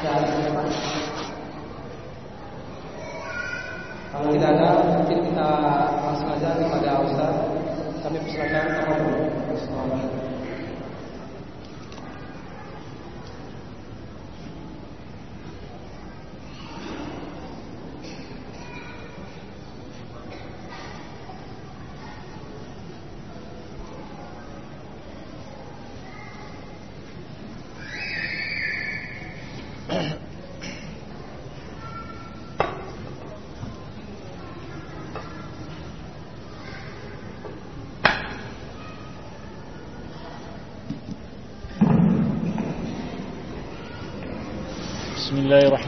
Kalau tidak ada, mungkin kita langsung saja kepada Ustaz. Kami persilakan apa dulu.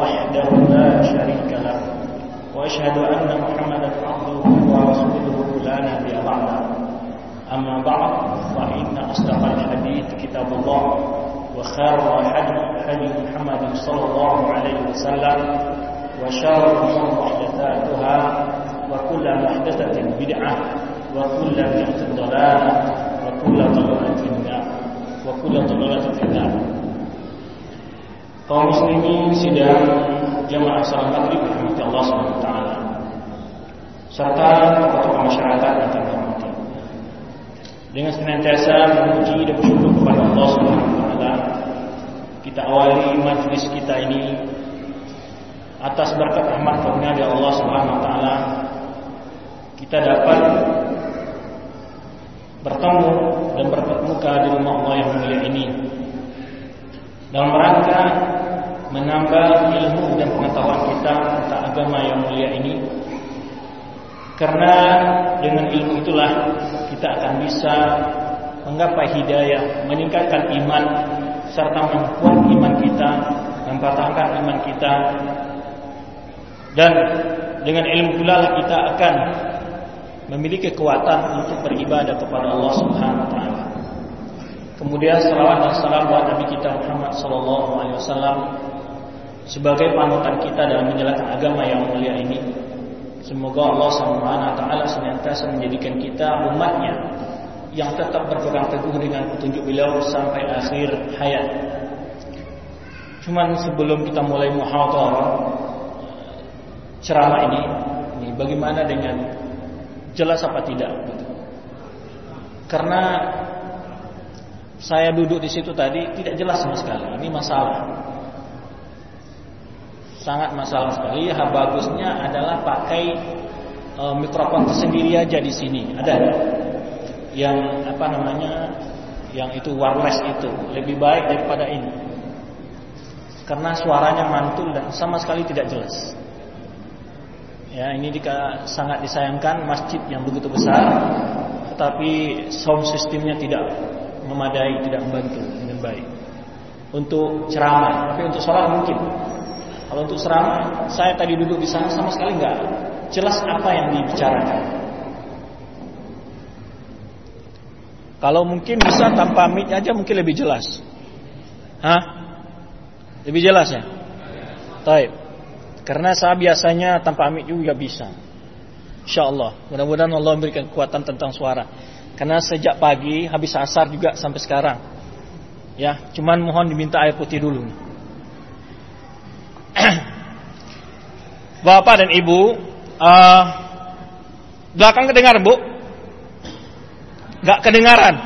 وحده لا شريك له وأشهد أن محمدا عبده ورسوله لا نبي بعده. أما بعد فإن أصدق الحديث كتاب الله وخير الحديث حديث محمد صلى الله عليه وسلم وشر الأمور محدثاتها وكل محدثة بدعة وكل بدعة ضلالة وكل ضلالة وكل ضلالة kaum muslimin sidang jamaah salat maghrib rahmati Allah Subhanahu wa taala. Serta tokoh masyarakat yang terhormati dengan senantiasa memuji dan bersyukur kepada Allah Subhanahu wa taala kita awali majlis kita ini atas berkat rahmat karunia dari Allah Subhanahu wa taala kita dapat bertemu dan bertatap muka di rumah Allah yang mulia ini. Dalam rangka menambah ilmu dan pengetahuan kita tentang agama yang mulia ini. Karena dengan ilmu itulah kita akan bisa menggapai hidayah, meningkatkan iman serta memperkuat iman kita, mempertahankan iman kita. Dan dengan ilmu pula kita akan memiliki kekuatan untuk beribadah kepada Allah Subhanahu wa taala. Kemudian salawat dan salam buat Nabi kita Muhammad sallallahu alaihi wasallam sebagai panutan kita dalam menjalankan agama yang mulia ini. Semoga Allah taala senantiasa menjadikan kita umatnya yang tetap berpegang teguh dengan petunjuk beliau sampai akhir hayat. Cuman sebelum kita mulai muhadharah ceramah ini, ini bagaimana dengan jelas apa tidak? Karena saya duduk di situ tadi tidak jelas sama sekali. Ini masalah. Sangat masalah sekali. Ya bagusnya adalah pakai e, mikrofon tersendiri aja di sini. Ada yang apa namanya? Yang itu wireless itu lebih baik daripada ini. Karena suaranya mantul dan sama sekali tidak jelas. Ya, ini jika sangat disayangkan masjid yang begitu besar tetapi sound systemnya tidak memadai, tidak membantu dengan baik. Untuk ceramah, tapi untuk sholat mungkin. Kalau untuk ceramah, saya tadi duduk di sana sama sekali nggak jelas apa yang dibicarakan. Kalau mungkin bisa tanpa mic aja mungkin lebih jelas. Hah? Lebih jelas ya? Taib. Karena saya biasanya tanpa mic juga bisa. Insya Allah. Mudah-mudahan Allah memberikan kekuatan tentang suara. Karena sejak pagi habis asar juga sampai sekarang. Ya, cuman mohon diminta air putih dulu. Bapak dan Ibu, uh, belakang kedengar Bu? Gak kedengaran.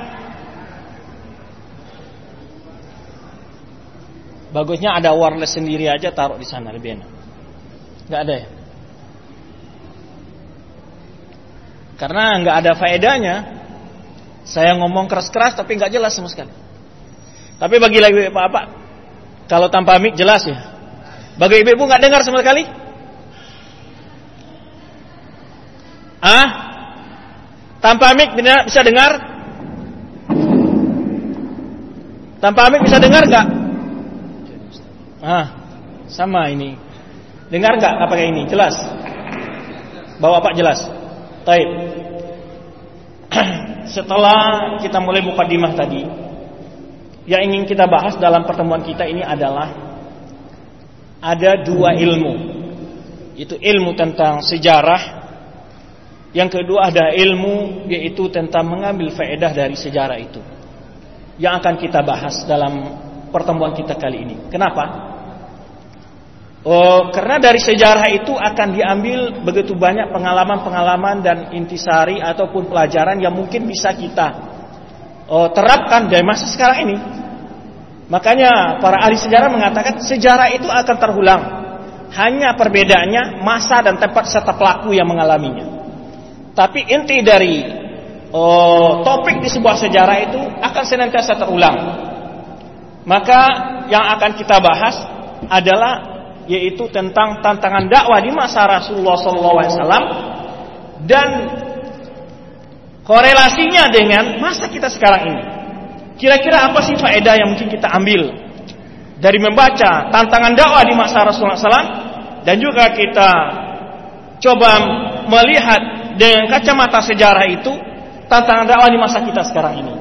Bagusnya ada wireless sendiri aja taruh di sana lebih enak. Gak ada ya? Karena nggak ada faedahnya saya ngomong keras-keras tapi nggak jelas sama sekali. Tapi bagi lagi bapak, kalau tanpa mic jelas ya. Bagi ibu-ibu nggak dengar sama sekali? Ah? Tanpa mic bisa dengar? Tanpa mic bisa dengar nggak? Ah, Sama ini. Dengar nggak apa kayak ini? Jelas. Bawa Pak jelas. Taib. Setelah kita mulai mukadimah tadi, yang ingin kita bahas dalam pertemuan kita ini adalah ada dua ilmu. Itu ilmu tentang sejarah. Yang kedua ada ilmu yaitu tentang mengambil faedah dari sejarah itu. Yang akan kita bahas dalam pertemuan kita kali ini. Kenapa? Oh, karena dari sejarah itu akan diambil begitu banyak pengalaman-pengalaman dan intisari ataupun pelajaran yang mungkin bisa kita oh, terapkan dari masa sekarang ini. Makanya para ahli sejarah mengatakan sejarah itu akan terulang. Hanya perbedaannya masa dan tempat serta pelaku yang mengalaminya. Tapi inti dari oh, topik di sebuah sejarah itu akan senantiasa terulang. Maka yang akan kita bahas adalah yaitu tentang tantangan dakwah di masa Rasulullah SAW dan korelasinya dengan masa kita sekarang ini. Kira-kira apa sih faedah yang mungkin kita ambil dari membaca tantangan dakwah di masa Rasulullah SAW dan juga kita coba melihat dengan kacamata sejarah itu tantangan dakwah di masa kita sekarang ini.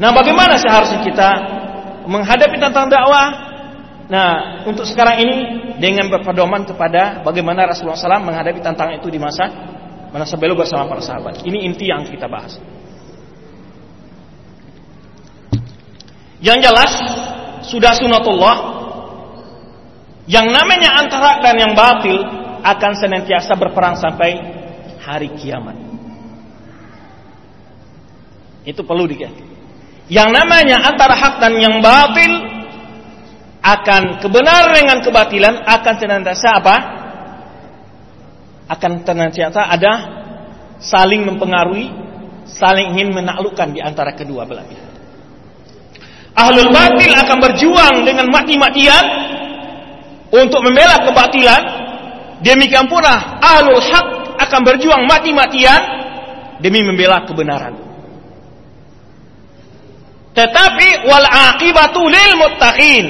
Nah, bagaimana seharusnya kita menghadapi tantangan dakwah Nah, untuk sekarang ini dengan berpedoman kepada bagaimana Rasulullah SAW menghadapi tantangan itu di masa masa beliau bersama para sahabat. Ini inti yang kita bahas. Yang jelas sudah sunatullah yang namanya antara dan yang batil akan senantiasa berperang sampai hari kiamat. Itu perlu dikatakan. Yang namanya antara hak dan yang batil akan kebenaran dengan kebatilan akan senantiasa apa? Akan senantiasa ada saling mempengaruhi, saling ingin menaklukkan di antara kedua belah pihak. Ahlul batil akan berjuang dengan mati-matian untuk membela kebatilan. Demikian pula ahlul hak akan berjuang mati-matian demi membela kebenaran. Tetapi wal aqibatu lil muttaqin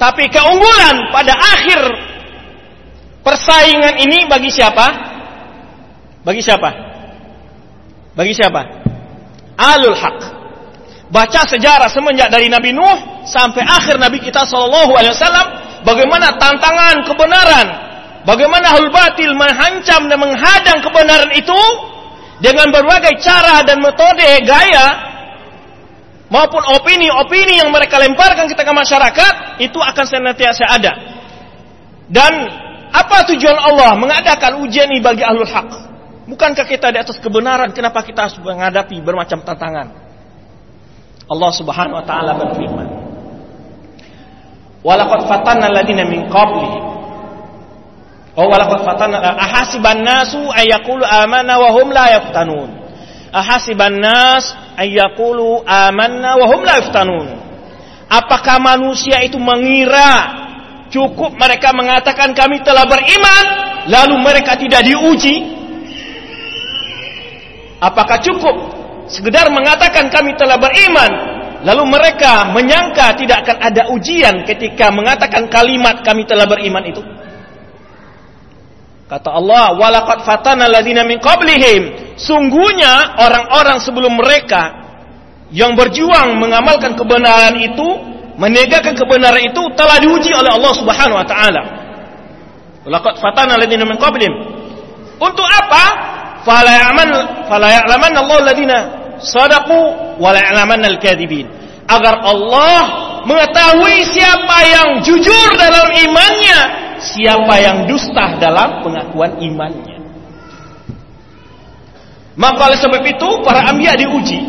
tapi keunggulan pada akhir persaingan ini bagi siapa? Bagi siapa? Bagi siapa? Alul Haq. Baca sejarah semenjak dari Nabi Nuh sampai akhir Nabi kita Shallallahu Alaihi Wasallam, bagaimana tantangan kebenaran, bagaimana hal batil menghancam dan menghadang kebenaran itu dengan berbagai cara dan metode gaya maupun opini-opini yang mereka lemparkan kita ke masyarakat itu akan senantiasa ada. Dan apa tujuan Allah mengadakan ujian ini bagi ahlul hak? Bukankah kita di atas kebenaran? Kenapa kita harus menghadapi bermacam tantangan? Allah Subhanahu wa taala berfirman, "Walaqad fatanna alladziina min qablihim" Oh walaqad fatanna ahasiban nasu ayyaqulu amanna wa hum la yaftanun. Ahasiban nas ayyakulu amanna wa hum la yuftanun. Apakah manusia itu mengira cukup mereka mengatakan kami telah beriman lalu mereka tidak diuji? Apakah cukup sekedar mengatakan kami telah beriman lalu mereka menyangka tidak akan ada ujian ketika mengatakan kalimat kami telah beriman itu? Kata Allah, "Walaqad fatana alladziina min qablihim." Sungguhnya orang-orang sebelum mereka yang berjuang mengamalkan kebenaran itu, menegakkan kebenaran itu telah diuji oleh Allah Subhanahu wa taala. Walaqad fatana alladziina min qablihim. Untuk apa? Fala fala Allah alladziina sadaqu wa. Agar Allah mengetahui siapa yang jujur dalam imannya siapa yang dusta dalam pengakuan imannya. Maka oleh sebab itu para ambia diuji.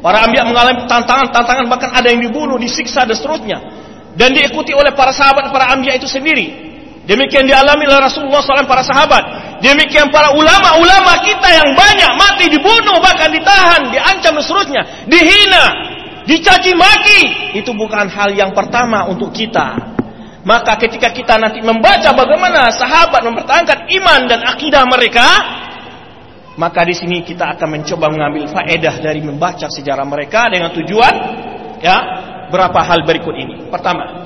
Para ambia mengalami tantangan-tantangan bahkan ada yang dibunuh, disiksa dan seterusnya. Dan diikuti oleh para sahabat para ambia itu sendiri. Demikian dialami oleh Rasulullah SAW para sahabat. Demikian para ulama-ulama kita yang banyak mati dibunuh bahkan ditahan, diancam dan seterusnya, dihina, dicaci maki. Itu bukan hal yang pertama untuk kita. Maka ketika kita nanti membaca bagaimana sahabat mempertahankan iman dan akidah mereka, maka di sini kita akan mencoba mengambil faedah dari membaca sejarah mereka dengan tujuan ya berapa hal berikut ini. Pertama,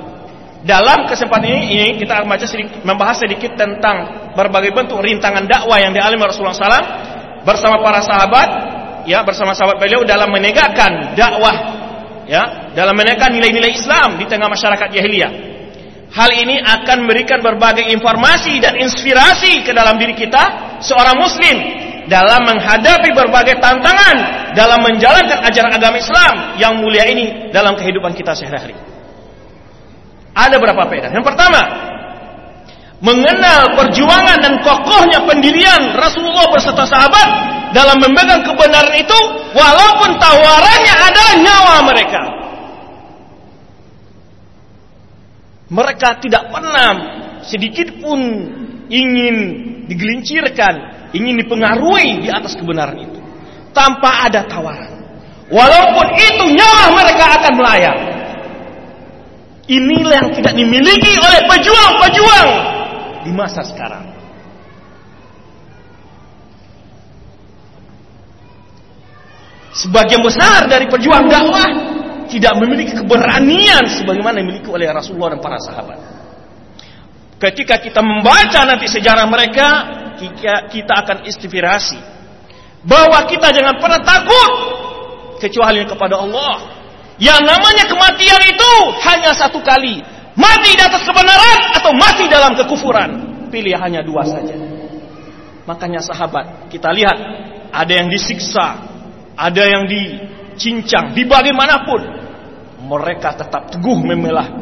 Dalam kesempatan ini, ini kita akan baca sedikit, membahas sedikit tentang berbagai bentuk rintangan dakwah yang dialami Rasulullah SAW bersama para sahabat, ya bersama sahabat beliau dalam menegakkan dakwah, ya dalam menegakkan nilai-nilai Islam di tengah masyarakat jahiliyah. Hal ini akan memberikan berbagai informasi dan inspirasi ke dalam diri kita seorang muslim dalam menghadapi berbagai tantangan dalam menjalankan ajaran agama Islam yang mulia ini dalam kehidupan kita sehari-hari. Ada berapa faedah? Yang pertama, mengenal perjuangan dan kokohnya pendirian Rasulullah beserta sahabat dalam memegang kebenaran itu walaupun tawarannya adalah nyawa mereka. Mereka tidak pernah sedikit pun ingin digelincirkan, ingin dipengaruhi di atas kebenaran itu tanpa ada tawaran. Walaupun itu nyawa mereka akan melayang. Inilah yang tidak dimiliki oleh pejuang-pejuang di masa sekarang. Sebagian besar dari pejuang dakwah tidak memiliki keberanian sebagaimana dimiliki oleh Rasulullah dan para sahabat. Ketika kita membaca nanti sejarah mereka, kita akan inspirasi bahwa kita jangan pernah takut kecuali kepada Allah yang namanya kematian itu hanya satu kali. Mati di atas kebenaran atau mati dalam kekufuran. Pilih hanya dua saja. Makanya sahabat, kita lihat ada yang disiksa, ada yang dicincang, di bagaimanapun mereka tetap teguh memelah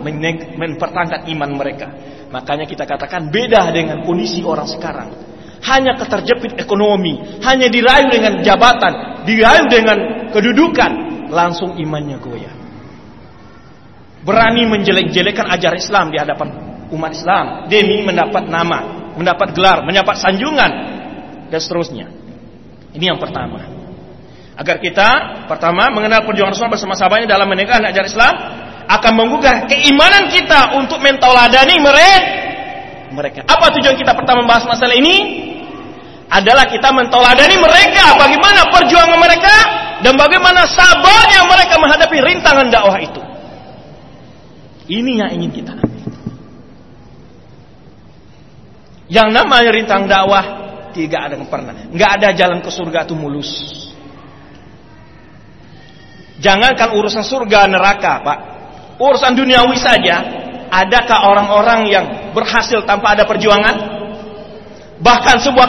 mempertahankan iman mereka. Makanya kita katakan beda dengan kondisi orang sekarang. Hanya keterjepit ekonomi, hanya dirayu dengan jabatan, dirayu dengan kedudukan, langsung imannya goyah. Berani menjelek-jelekan ajar Islam di hadapan umat Islam demi mendapat nama, mendapat gelar, mendapat sanjungan dan seterusnya. Ini yang pertama. Agar kita pertama mengenal perjuangan Rasulullah bersama sahabatnya dalam menegakkan ajar Islam akan menggugah keimanan kita untuk mentauladani mereka. Mereka. Apa tujuan kita pertama membahas masalah ini? Adalah kita mentauladani mereka, bagaimana perjuangan mereka dan bagaimana sabarnya mereka menghadapi rintangan dakwah itu. Ini yang ingin kita ambil. Yang namanya rintang dakwah tidak ada yang pernah, nggak ada jalan ke surga itu mulus. Jangankan urusan surga neraka, Pak. Urusan duniawi saja, adakah orang-orang yang berhasil tanpa ada perjuangan? Bahkan sebuah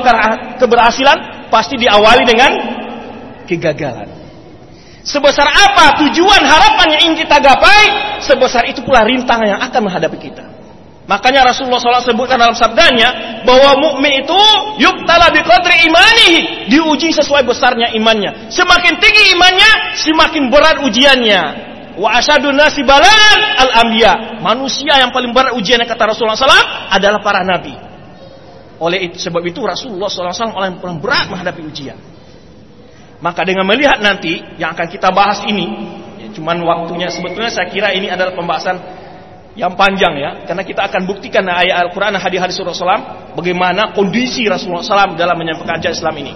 keberhasilan pasti diawali dengan kegagalan. Sebesar apa tujuan harapan yang ingin kita gapai, sebesar itu pula rintangan yang akan menghadapi kita. Makanya Rasulullah SAW sebutkan dalam sabdanya bahwa mukmin itu yuktala biqadri imanihi, diuji sesuai besarnya imannya. Semakin tinggi imannya, semakin berat ujiannya. Wa asyadun nasi balan al anbiya. Manusia yang paling berat ujiannya kata Rasulullah SAW adalah para nabi. Oleh itu, sebab itu Rasulullah SAW orang yang paling berat menghadapi ujian. Maka dengan melihat nanti yang akan kita bahas ini, ya, cuman waktunya sebetulnya saya kira ini adalah pembahasan yang panjang ya, karena kita akan buktikan ayat Al-Quran hadis-hadis Rasulullah bagaimana kondisi Rasulullah SAW dalam menyampaikan ajaran Islam ini.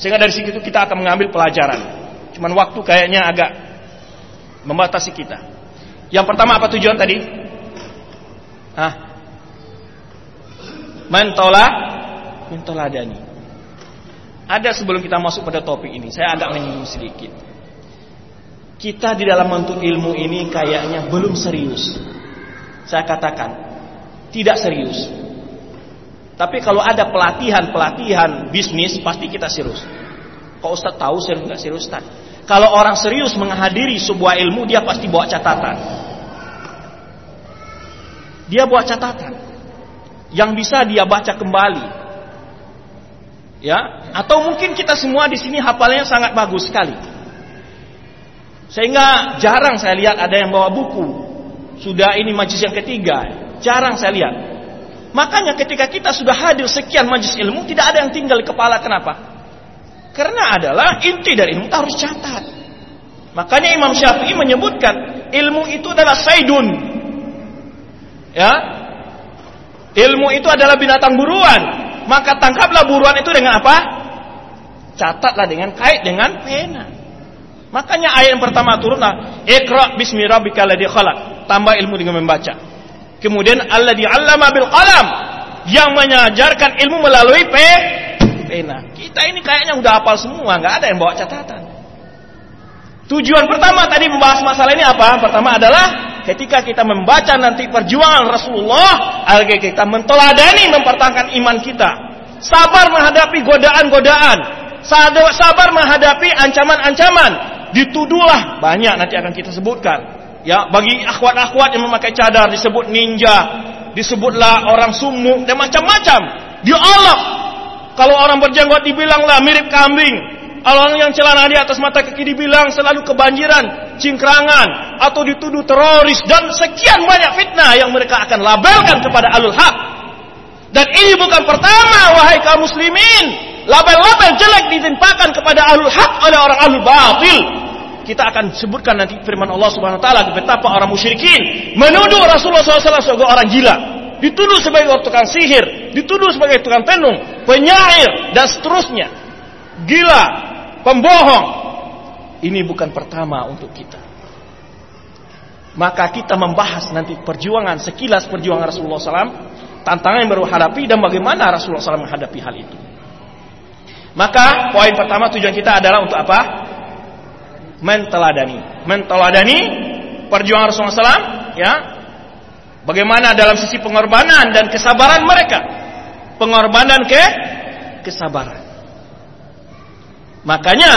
Sehingga dari situ kita akan mengambil pelajaran. Cuman waktu kayaknya agak membatasi kita. Yang pertama apa tujuan tadi? Ah, mentola, mentoladani. Ada sebelum kita masuk pada topik ini, saya agak menyinggung sedikit. Kita di dalam menuntut ilmu ini kayaknya belum serius. Saya katakan, tidak serius. Tapi kalau ada pelatihan-pelatihan bisnis, pasti kita serius. Kok Ustaz tahu serius nggak serius Ustaz? Kalau orang serius menghadiri sebuah ilmu, dia pasti bawa catatan. Dia bawa catatan. Yang bisa dia baca kembali ya? Atau mungkin kita semua di sini hafalnya sangat bagus sekali. Sehingga jarang saya lihat ada yang bawa buku. Sudah ini majlis yang ketiga. Jarang saya lihat. Makanya ketika kita sudah hadir sekian majlis ilmu tidak ada yang tinggal di kepala. Kenapa? Karena adalah inti dari ilmu. Harus catat. Makanya Imam Syafi'i menyebutkan ilmu itu adalah saidun. Ya? Ilmu itu adalah binatang buruan maka tangkaplah buruan itu dengan apa? Catatlah dengan kait dengan pena. Makanya ayat yang pertama turunlah, "Iqra bismi rabbikal ladzi khalaq." Tambah ilmu dengan membaca. Kemudian Allah di'allama bil qalam yang mengajarkan ilmu melalui pe pena. Kita ini kayaknya udah hafal semua, nggak ada yang bawa catatan. Tujuan pertama tadi membahas masalah ini apa? Pertama adalah ketika kita membaca nanti perjuangan Rasulullah, agar kita menteladani mempertahankan iman kita. Sabar menghadapi godaan-godaan, sabar menghadapi ancaman-ancaman. Dituduhlah banyak nanti akan kita sebutkan. Ya, bagi akhwat-akhwat yang memakai cadar disebut ninja, disebutlah orang sumuk dan macam-macam. Diolok. Kalau orang berjenggot dibilanglah mirip kambing. Orang yang celana di atas mata kaki dibilang selalu kebanjiran, cingkrangan, atau dituduh teroris dan sekian banyak fitnah yang mereka akan labelkan kepada alul haq. Dan ini bukan pertama wahai kaum muslimin. Label-label jelek ditimpakan kepada alul haq oleh orang alul batil kita akan sebutkan nanti firman Allah Subhanahu wa taala betapa orang musyrikin menuduh Rasulullah SAW sebagai orang gila, dituduh sebagai orang tukang sihir, dituduh sebagai tukang tenung, penyair dan seterusnya. Gila, pembohong. Ini bukan pertama untuk kita. Maka kita membahas nanti perjuangan sekilas perjuangan Rasulullah SAW, tantangan yang baru hadapi dan bagaimana Rasulullah SAW menghadapi hal itu. Maka poin pertama tujuan kita adalah untuk apa? menteladani. Menteladani perjuangan Rasulullah SAW, ya. Bagaimana dalam sisi pengorbanan dan kesabaran mereka. Pengorbanan ke kesabaran. Makanya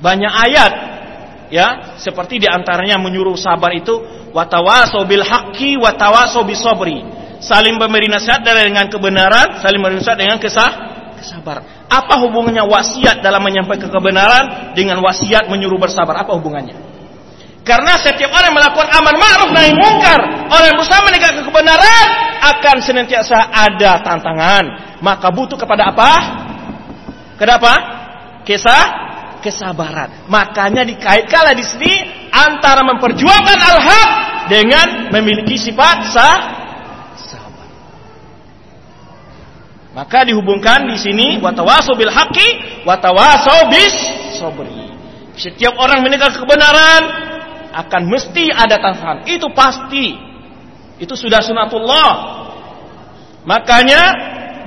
banyak ayat ya, seperti di antaranya menyuruh sabar itu watawaso bil haqqi watawaso bisobri. Saling memberi nasihat dengan kebenaran, saling memberi nasihat dengan kesah, kesabaran. Apa hubungannya wasiat dalam menyampaikan kebenaran dengan wasiat menyuruh bersabar? Apa hubungannya? Karena setiap orang melakukan amal ma'ruf nahi mungkar, orang yang berusaha menegakkan kebenaran akan senantiasa ada tantangan. Maka butuh kepada apa? Kenapa? Kisah kesabaran. Makanya dikaitkanlah di sini antara memperjuangkan al-haq dengan memiliki sifat sah Maka dihubungkan di sini watawasau bil haqqi watawasau bis sabri. Setiap orang menegak kebenaran akan mesti ada tantangan. Itu pasti. Itu sudah sunatullah. Makanya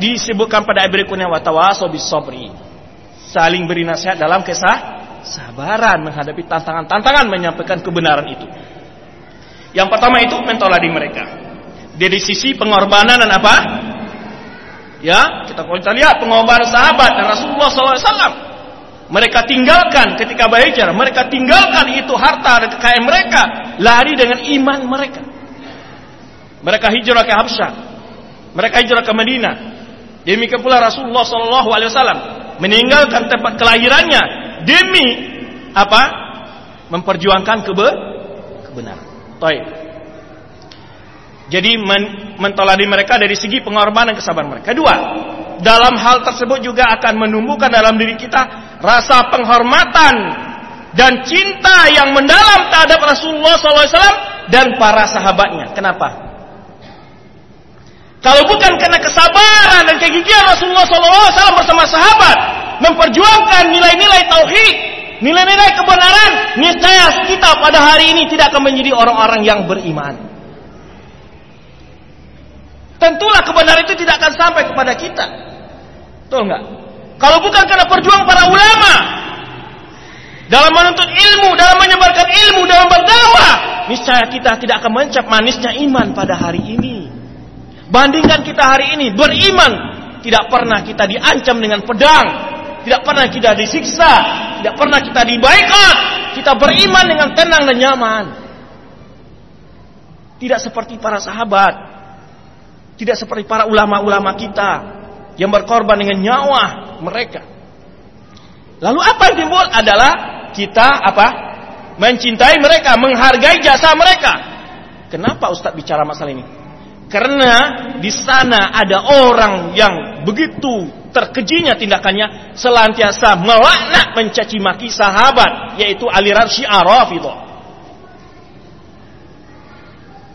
disebutkan pada berikutnya watawasau bis sabri. Saling beri nasihat dalam kisah sabaran menghadapi tantangan-tantangan menyampaikan kebenaran itu. Yang pertama itu mentoladi mereka. Dari sisi pengorbanan dan apa? Ya, kita kalau kita lihat pengorbanan sahabat dan Rasulullah SAW. Mereka tinggalkan ketika berhijrah, mereka tinggalkan itu harta dan kekayaan mereka, lari dengan iman mereka. Mereka hijrah ke Habsyah, mereka hijrah ke Madinah. Demikian pula Rasulullah SAW meninggalkan tempat kelahirannya demi apa? Memperjuangkan kebe kebenaran. Taib. Jadi men mereka dari segi pengorbanan kesabaran mereka. Kedua, dalam hal tersebut juga akan menumbuhkan dalam diri kita rasa penghormatan dan cinta yang mendalam terhadap Rasulullah SAW dan para sahabatnya. Kenapa? Kalau bukan karena kesabaran dan kegigihan Rasulullah SAW bersama sahabat memperjuangkan nilai-nilai tauhid, nilai-nilai kebenaran, niscaya kita pada hari ini tidak akan menjadi orang-orang yang beriman tentulah kebenaran itu tidak akan sampai kepada kita. Betul nggak? Kalau bukan karena perjuangan para ulama dalam menuntut ilmu, dalam menyebarkan ilmu, dalam berdakwah, niscaya kita tidak akan mencap manisnya iman pada hari ini. Bandingkan kita hari ini beriman, tidak pernah kita diancam dengan pedang, tidak pernah kita disiksa, tidak pernah kita dibaikat, kita beriman dengan tenang dan nyaman. Tidak seperti para sahabat tidak seperti para ulama-ulama kita yang berkorban dengan nyawa mereka. Lalu apa yang timbul adalah kita apa? Mencintai mereka, menghargai jasa mereka. Kenapa Ustadz bicara masalah ini? Karena di sana ada orang yang begitu terkejinya tindakannya selantiasa melaknat mencaci maki sahabat yaitu aliran Syiah itu.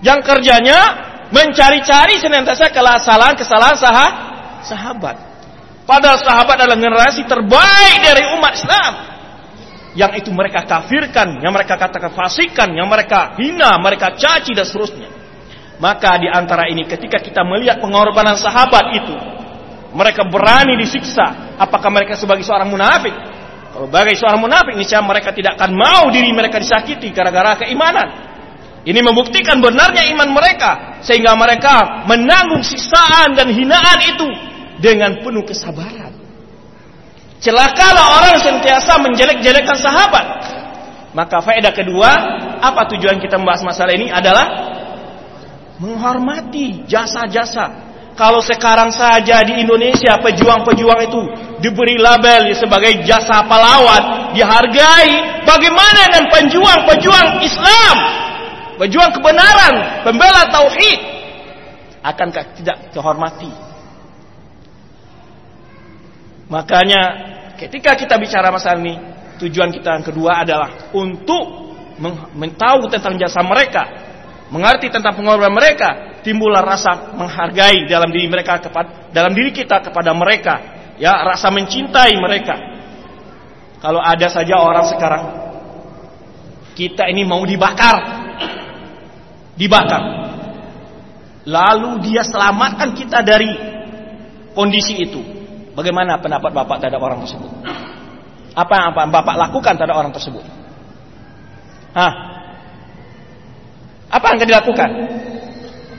Yang kerjanya mencari-cari senantiasa kesalahan-kesalahan sah sahabat. Padahal sahabat adalah generasi terbaik dari umat Islam. Yang itu mereka kafirkan, yang mereka katakan fasikan, yang mereka hina, mereka caci dan seterusnya. Maka di antara ini ketika kita melihat pengorbanan sahabat itu, mereka berani disiksa. Apakah mereka sebagai seorang munafik? Kalau sebagai seorang munafik, niscaya mereka tidak akan mau diri mereka disakiti gara-gara keimanan. Ini membuktikan benarnya iman mereka sehingga mereka menanggung siksaan dan hinaan itu dengan penuh kesabaran. Celakalah orang sentiasa menjelek-jelekkan sahabat. Maka faedah kedua, apa tujuan kita membahas masalah ini adalah menghormati jasa-jasa. Kalau sekarang saja di Indonesia pejuang-pejuang itu diberi label sebagai jasa pahlawan, dihargai, bagaimana dengan pejuang-pejuang Islam, pejuang kebenaran, pembela tauhid, akankah tidak dihormati? Makanya ketika kita bicara masalah ini, tujuan kita yang kedua adalah untuk mengetahui tentang jasa mereka, mengerti tentang pengorbanan mereka, timbullah rasa menghargai dalam diri mereka kepada dalam diri kita kepada mereka, ya rasa mencintai mereka. Kalau ada saja orang sekarang kita ini mau dibakar, dibakar, lalu dia selamatkan kita dari kondisi itu. Bagaimana pendapat bapak terhadap orang tersebut? Apa yang apa bapak lakukan terhadap orang tersebut? Hah? Apa yang akan dilakukan?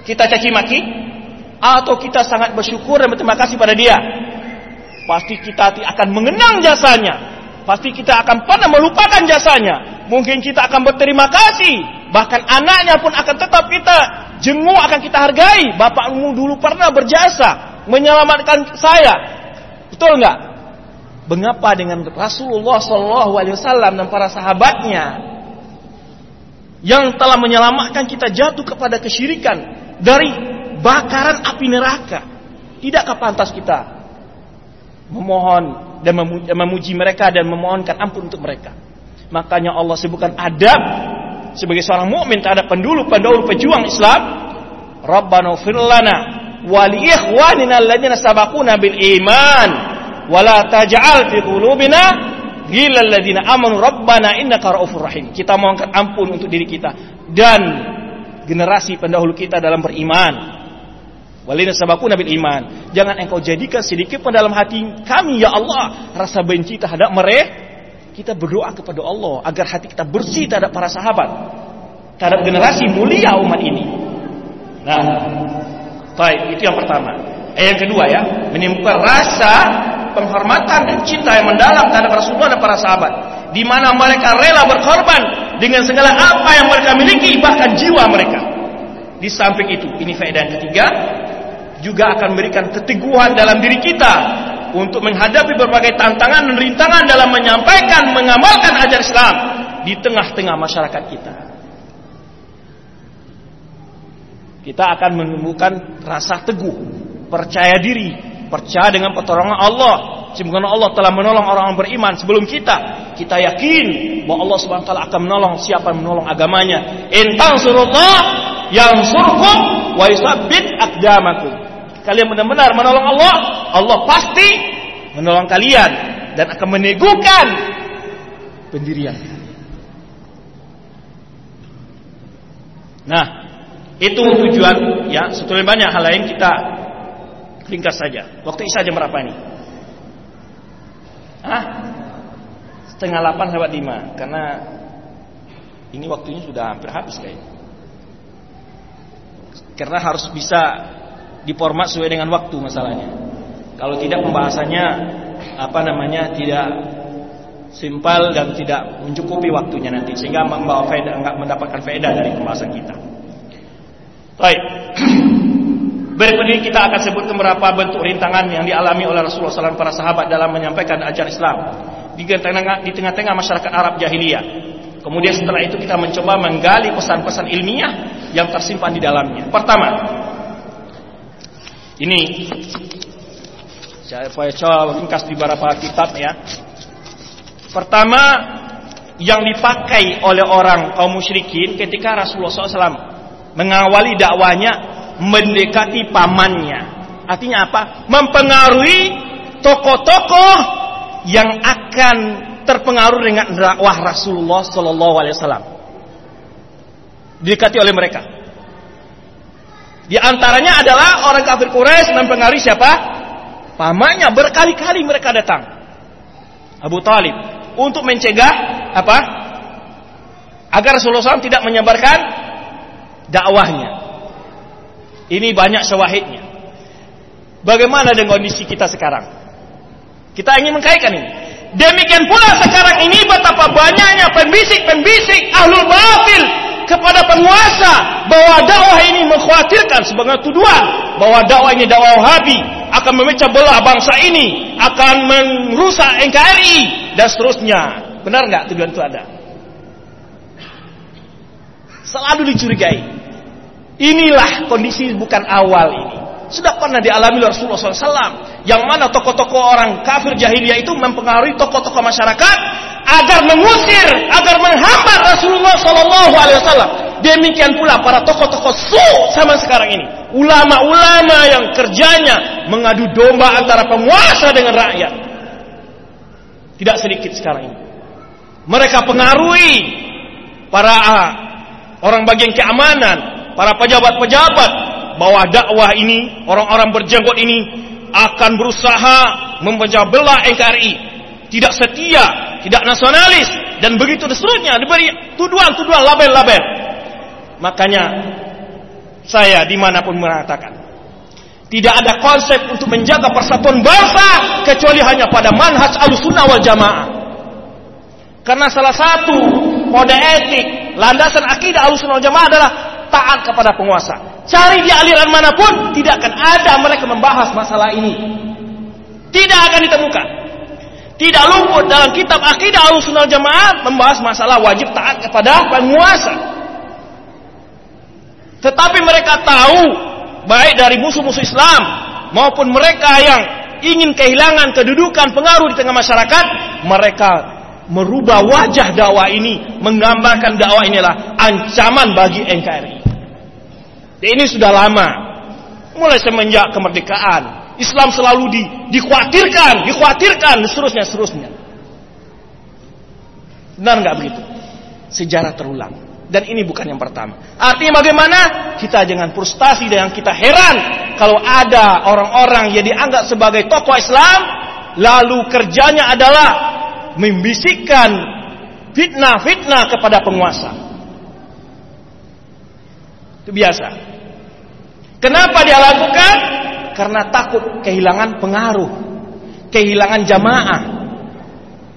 Kita caci maki? Atau kita sangat bersyukur dan berterima kasih pada dia? Pasti kita akan mengenang jasanya. Pasti kita akan pernah melupakan jasanya. Mungkin kita akan berterima kasih. Bahkan anaknya pun akan tetap kita jenguk, akan kita hargai. Bapakmu dulu pernah berjasa. Menyelamatkan saya. Betul nggak? Mengapa dengan Rasulullah SAW dan para sahabatnya yang telah menyelamatkan kita jatuh kepada kesyirikan dari bakaran api neraka. Tidakkah pantas kita memohon dan memuji mereka dan memohonkan ampun untuk mereka? Makanya Allah sebutkan adab sebagai seorang mukmin terhadap pendulu-pendahulu pejuang Islam. Rabbana fir lana wa li ikhwanina alladziina sabaquna bil iman wa la taj'al fi qulubina Gila amanu rabbana innaka raufur rahim. Kita mohonkan ampun untuk diri kita dan generasi pendahulu kita dalam beriman. Walina sabakuna bil iman. Jangan engkau jadikan sedikit pun dalam hati kami ya Allah rasa benci terhadap mereka. Kita berdoa kepada Allah agar hati kita bersih terhadap para sahabat, terhadap generasi mulia umat ini. Nah, baik itu yang pertama. Eh, yang kedua ya, menimbulkan rasa penghormatan dan cinta yang mendalam terhadap Rasulullah dan para sahabat. Di mana mereka rela berkorban dengan segala apa yang mereka miliki bahkan jiwa mereka. Di samping itu ini faedah yang ketiga juga akan memberikan keteguhan dalam diri kita untuk menghadapi berbagai tantangan dan rintangan dalam menyampaikan mengamalkan ajar Islam di tengah-tengah masyarakat kita. Kita akan menemukan rasa teguh percaya diri percaya dengan pertolongan Allah. Semoga Allah telah menolong orang-orang beriman sebelum kita. Kita yakin bahwa Allah Subhanahu taala akan menolong siapa yang menolong agamanya. In tansurullah yansurkum wa yusabbit aqdamakum. Kalian benar-benar menolong Allah, Allah pasti menolong kalian dan akan meneguhkan pendirian. Nah, itu tujuan ya, sebetulnya banyak hal lain kita Ringkas saja. Waktu Isya jam berapa ini? Hah? Setengah delapan lewat lima. Karena ini waktunya sudah hampir habis kayaknya. Karena harus bisa diformat sesuai dengan waktu masalahnya. Kalau tidak pembahasannya apa namanya tidak simpel dan tidak mencukupi waktunya nanti sehingga membawa faedah enggak mendapatkan faedah dari pembahasan kita. Baik. Berikut ini kita akan sebutkan beberapa bentuk rintangan yang dialami oleh Rasulullah SAW para sahabat dalam menyampaikan ajaran Islam di tengah-tengah masyarakat Arab jahiliyah. Kemudian setelah itu kita mencoba menggali pesan-pesan ilmiah yang tersimpan di dalamnya. Pertama, ini saya coba ringkas di beberapa kitab ya. Pertama, yang dipakai oleh orang kaum musyrikin ketika Rasulullah SAW mengawali dakwanya mendekati pamannya. Artinya apa? Mempengaruhi tokoh-tokoh yang akan terpengaruh dengan dakwah Rasulullah Sallallahu Alaihi Wasallam. Didekati oleh mereka. Di antaranya adalah orang kafir Quraisy mempengaruhi siapa? Pamannya berkali-kali mereka datang. Abu Talib untuk mencegah apa? Agar Rasulullah SAW tidak menyebarkan dakwahnya. Ini banyak syawahidnya. Bagaimana dengan kondisi kita sekarang? Kita ingin mengkaitkan ini. Demikian pula sekarang ini betapa banyaknya pembisik-pembisik ahlul batil kepada penguasa bahwa dakwah ini mengkhawatirkan sebagai tuduhan bahwa dakwah ini dakwah Wahabi akan memecah belah bangsa ini, akan merusak NKRI dan seterusnya. Benar nggak tuduhan itu ada? Selalu dicurigai. Inilah kondisi bukan awal ini. Sudah pernah dialami Rasulullah SAW. Yang mana tokoh-tokoh orang kafir jahiliyah itu mempengaruhi tokoh-tokoh masyarakat agar mengusir, agar menghambat Rasulullah SAW. Demikian pula para tokoh-tokoh su sama sekarang ini. Ulama-ulama yang kerjanya mengadu domba antara penguasa dengan rakyat. Tidak sedikit sekarang ini. Mereka pengaruhi para ah, orang bagian keamanan, para pejabat-pejabat bahwa dakwah ini, orang-orang berjenggot ini akan berusaha memecah belah NKRI. Tidak setia, tidak nasionalis dan begitu seterusnya diberi tuduhan-tuduhan label-label. Makanya saya di mana pun mengatakan tidak ada konsep untuk menjaga persatuan bangsa kecuali hanya pada manhaj al-sunnah wal jamaah. Karena salah satu kode etik landasan akidah al-sunnah wal jamaah adalah taat kepada penguasa. Cari di aliran mana pun tidak akan ada mereka membahas masalah ini. Tidak akan ditemukan. Tidak luput dalam kitab akidah al-sunnah jamaah membahas masalah wajib taat kepada penguasa. Tetapi mereka tahu baik dari musuh-musuh Islam maupun mereka yang ingin kehilangan kedudukan pengaruh di tengah masyarakat, mereka merubah wajah dakwah ini, menggambarkan dakwah inilah ancaman bagi NKRI. Dan ini sudah lama, mulai semenjak kemerdekaan. Islam selalu di, dikhawatirkan, dikhawatirkan, seterusnya, seterusnya. Benar nggak begitu? Sejarah terulang. Dan ini bukan yang pertama. Artinya bagaimana? Kita jangan frustasi dan kita heran kalau ada orang-orang yang dianggap sebagai tokoh Islam, lalu kerjanya adalah membisikkan fitnah-fitnah kepada penguasa. Itu biasa. Kenapa dia lakukan? karena takut kehilangan pengaruh, kehilangan jamaah,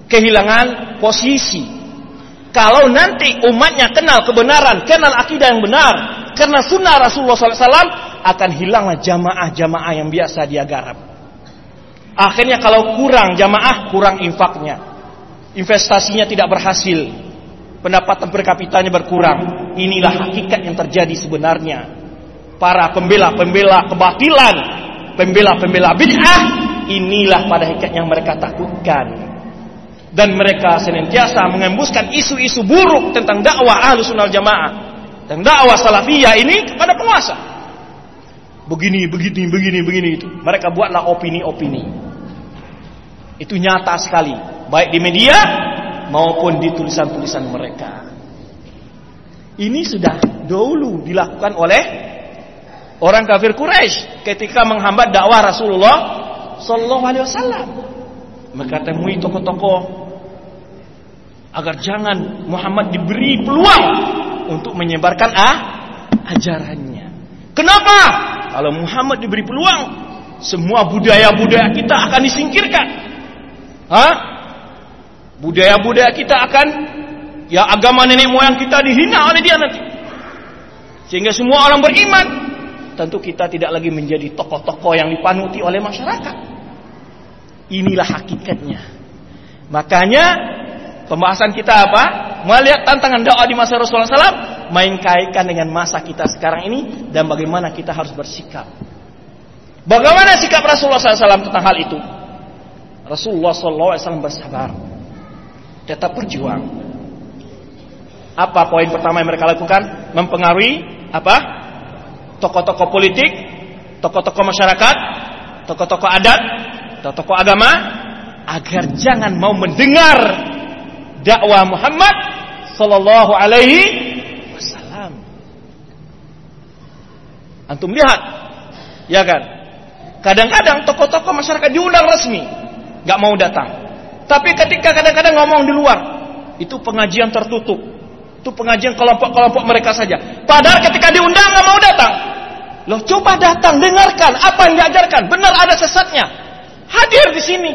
kehilangan posisi. Kalau nanti umatnya kenal kebenaran, kenal akidah yang benar, karena sunnah Rasulullah SAW akan hilanglah jamaah-jamaah yang biasa dia garap. Akhirnya kalau kurang jamaah, kurang infaknya. Investasinya tidak berhasil. Pendapatan per kapitanya berkurang. Inilah hakikat yang terjadi sebenarnya. Para pembela-pembela kebatilan pembela-pembela bid'ah inilah pada hakikat yang mereka takutkan. Dan mereka senantiasa mengembuskan isu-isu buruk tentang dakwah ahlu sunnah jamaah dan dakwah salafiyah ini kepada penguasa. Begini, begini, begini, begini itu. Mereka buatlah opini-opini. Itu nyata sekali baik di media maupun di tulisan-tulisan mereka. Ini sudah dulu dilakukan oleh orang kafir Quraisy ketika menghambat dakwah Rasulullah Sallallahu Alaihi Wasallam. Mereka temui tokoh-tokoh agar jangan Muhammad diberi peluang untuk menyebarkan ah ajarannya. Kenapa? Kalau Muhammad diberi peluang, semua budaya-budaya kita akan disingkirkan. Hah? Budaya-budaya kita akan ya agama nenek moyang kita dihina oleh dia nanti. Sehingga semua orang beriman tentu kita tidak lagi menjadi tokoh-tokoh yang dipanuti oleh masyarakat. Inilah hakikatnya. Makanya pembahasan kita apa? Melihat tantangan dakwah di masa Rasulullah SAW, main kaitkan dengan masa kita sekarang ini dan bagaimana kita harus bersikap. Bagaimana sikap Rasulullah SAW tentang hal itu? Rasulullah SAW bersabar, tetap berjuang. Apa poin pertama yang mereka lakukan? Mempengaruhi apa? Tokoh-tokoh politik, tokoh-tokoh masyarakat, tokoh-tokoh adat, tokoh-tokoh agama agar jangan mau mendengar dakwah Muhammad sallallahu alaihi wasallam. Antum lihat, ya kan? Kadang-kadang tokoh-tokoh masyarakat diundang resmi, nggak mau datang. Tapi ketika kadang-kadang ngomong di luar, itu pengajian tertutup. Itu pengajian kelompok-kelompok mereka saja. Padahal ketika diundang nggak mau datang. Loh coba datang, dengarkan apa yang diajarkan. Benar ada sesatnya. Hadir di sini.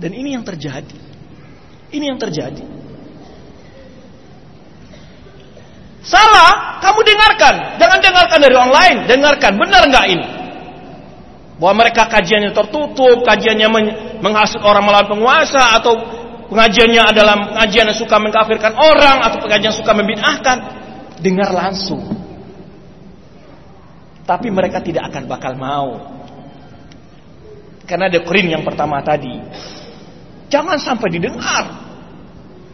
Dan ini yang terjadi. Ini yang terjadi. Salah, kamu dengarkan. Jangan dengarkan dari online, dengarkan. Benar nggak ini? Bahwa mereka kajiannya tertutup, kajiannya menghasut orang melawan penguasa, atau pengajiannya adalah pengajian yang suka mengkafirkan orang, atau pengajian suka membid'ahkan. Dengar langsung. Tapi mereka tidak akan bakal mau. Karena ada krin yang pertama tadi. Jangan sampai didengar.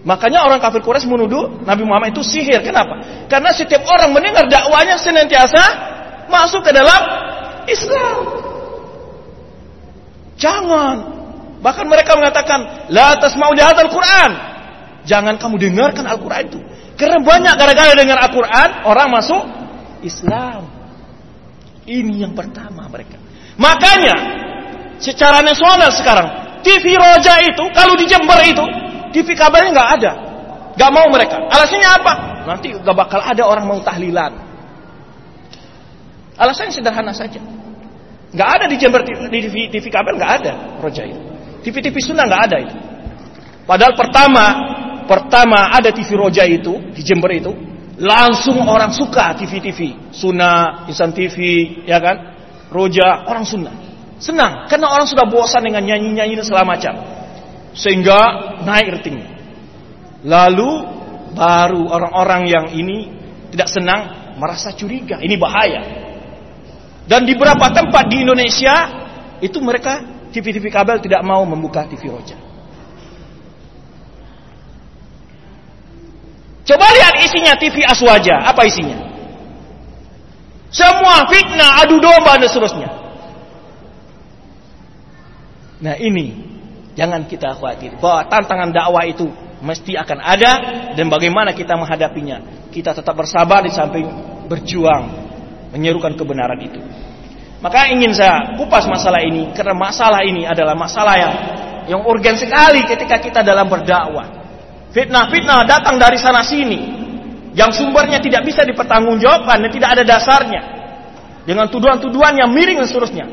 Makanya orang kafir Quraisy menuduh Nabi Muhammad itu sihir. Kenapa? Karena setiap orang mendengar dakwanya senantiasa masuk ke dalam Islam. Jangan. Bahkan mereka mengatakan, La tasma'u al Quran. Jangan kamu dengarkan Al-Quran itu. Karena banyak gara-gara dengar Al-Quran, orang masuk Islam. Ini yang pertama mereka. Makanya, secara nasional sekarang, TV Roja itu, kalau di Jember itu, TV kabarnya nggak ada. Nggak mau mereka. Alasannya apa? Nanti nggak bakal ada orang mau tahlilan. Alasannya sederhana saja. Nggak ada di Jember di TV, TV kabel nggak ada roja itu. TV-TV sunnah nggak ada itu. Padahal pertama pertama ada TV roja itu di Jember itu langsung orang suka TV-TV sunnah, Insan TV, ya kan? Roja orang sunnah. Senang karena orang sudah bosan dengan nyanyi-nyanyi dan segala macam sehingga naik ratingnya. Lalu baru orang-orang yang ini tidak senang merasa curiga, ini bahaya. Dan di beberapa tempat di Indonesia itu mereka TV-TV kabel tidak mau membuka TV roja. Coba lihat isinya TV Aswaja, apa isinya? Semua fitnah, adu domba dan seterusnya. Nah ini Jangan kita khawatir bahwa tantangan dakwah itu mesti akan ada dan bagaimana kita menghadapinya. Kita tetap bersabar di samping berjuang menyerukan kebenaran itu. Maka ingin saya kupas masalah ini karena masalah ini adalah masalah yang yang urgen sekali ketika kita dalam berdakwah. Fitnah-fitnah datang dari sana sini yang sumbernya tidak bisa dipertanggungjawabkan dan tidak ada dasarnya dengan tuduhan-tuduhan yang miring dan seterusnya.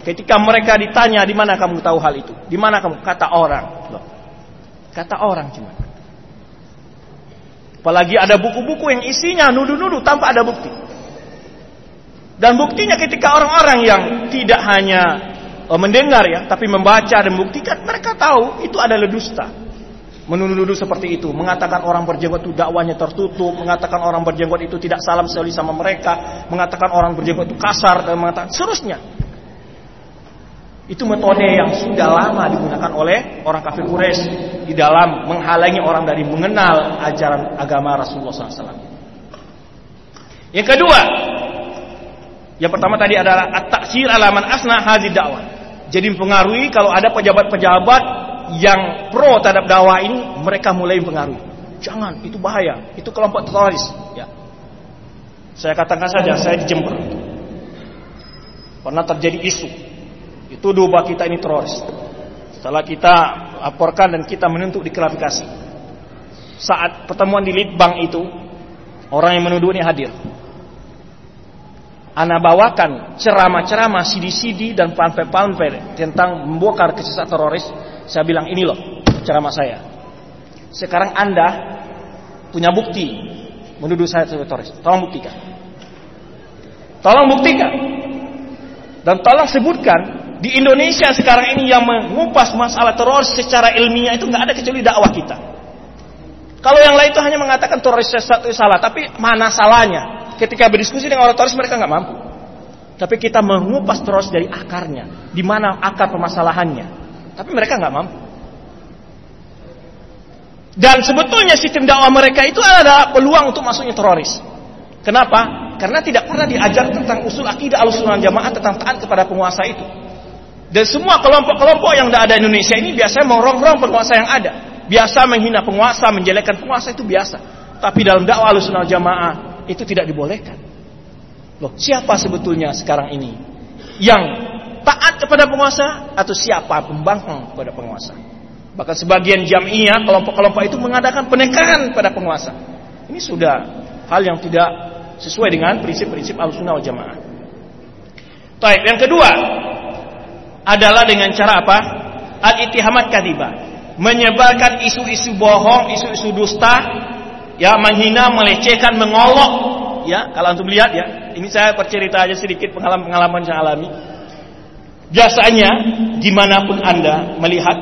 Ketika mereka ditanya di mana kamu tahu hal itu? Di mana kamu? Kata orang. Loh. Kata orang cuma. Apalagi ada buku-buku yang isinya nuduh-nuduh tanpa ada bukti. Dan buktinya ketika orang-orang yang tidak hanya e, mendengar ya, tapi membaca dan membuktikan, mereka tahu itu adalah dusta. Menuduh-nuduh seperti itu, mengatakan orang berjenggot itu dakwanya tertutup, mengatakan orang berjenggot itu tidak salam sekali sama mereka, mengatakan orang berjenggot itu kasar dan mengatakan seterusnya. Itu metode yang sudah lama digunakan oleh orang kafir Quraisy di dalam menghalangi orang dari mengenal ajaran agama Rasulullah SAW. Yang kedua, yang pertama tadi adalah at-taksir alaman asna hadid dakwah. Jadi mempengaruhi kalau ada pejabat-pejabat yang pro terhadap dakwah ini, mereka mulai mempengaruhi. Jangan, itu bahaya. Itu kelompok teroris. Ya. Saya katakan saja, saya di Jember. Pernah terjadi isu dituduh bahwa kita ini teroris. Setelah kita laporkan dan kita menuntut diklarifikasi. Saat pertemuan di Litbang itu, orang yang menuduh ini hadir. Ana bawakan ceramah-ceramah CD-CD dan pamflet-pamflet tentang membongkar kesesat teroris. Saya bilang ini loh ceramah saya. Sekarang Anda punya bukti menuduh saya sebagai teroris. Tolong buktikan. Tolong buktikan. Dan tolong sebutkan di Indonesia sekarang ini yang mengupas masalah teroris secara ilmiah itu nggak ada kecuali dakwah kita. Kalau yang lain itu hanya mengatakan teroris satu salah, tapi mana salahnya? Ketika berdiskusi dengan orang teroris mereka nggak mampu. Tapi kita mengupas teroris dari akarnya, di mana akar permasalahannya. Tapi mereka nggak mampu. Dan sebetulnya sistem dakwah mereka itu adalah peluang untuk masuknya teroris. Kenapa? Karena tidak pernah diajar tentang usul akidah alusunan jamaah tentang taat kepada penguasa itu. Dan semua kelompok-kelompok yang ada di Indonesia ini biasanya merongrong penguasa yang ada. Biasa menghina penguasa, menjelekkan penguasa itu biasa. Tapi dalam dakwah alusunal jamaah itu tidak dibolehkan. Loh, siapa sebetulnya sekarang ini yang taat kepada penguasa atau siapa pembangkang kepada penguasa? Bahkan sebagian jamiah kelompok-kelompok itu mengadakan penekanan pada penguasa. Ini sudah hal yang tidak sesuai dengan prinsip-prinsip al-sunnah wal jamaah. Baik, yang kedua adalah dengan cara apa? Al-ittihamat kadiba. Menyebarkan isu-isu bohong, isu-isu dusta, ya menghina, melecehkan, mengolok, ya. Kalau antum lihat ya, ini saya bercerita aja sedikit pengalaman-pengalaman saya alami. Biasanya di mana pun anda melihat,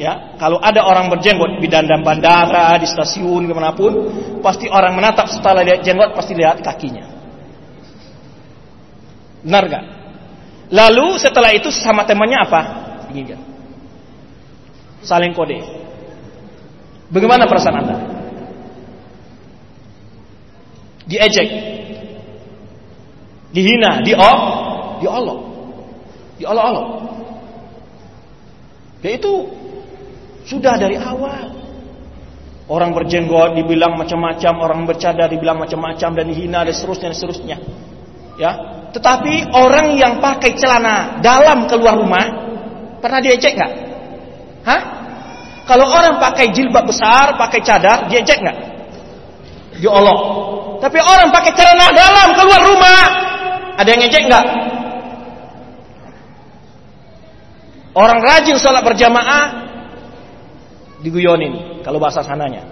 ya, kalau ada orang berjenggot di dandang bandara, di stasiun, ke mana pun, pasti orang menatap setelah lihat jenggot pasti lihat kakinya. Benar gak? Lalu setelah itu sama temannya apa? Ini kan. Saling kode. Bagaimana perasaan Anda? Diejek. Dihina, diok, diolok. Diolok-olok. Ya itu sudah dari awal. Orang berjenggot dibilang macam-macam, orang bercadar dibilang macam-macam dan dihina dan seterusnya dan seterusnya. Ya, tetapi orang yang pakai celana dalam keluar rumah pernah diejek nggak? Hah? Kalau orang pakai jilbab besar, pakai cadar, diejek nggak? Diolok. Tapi orang pakai celana dalam keluar rumah, ada yang ngejek nggak? Orang rajin sholat berjamaah diguyonin kalau bahasa sananya.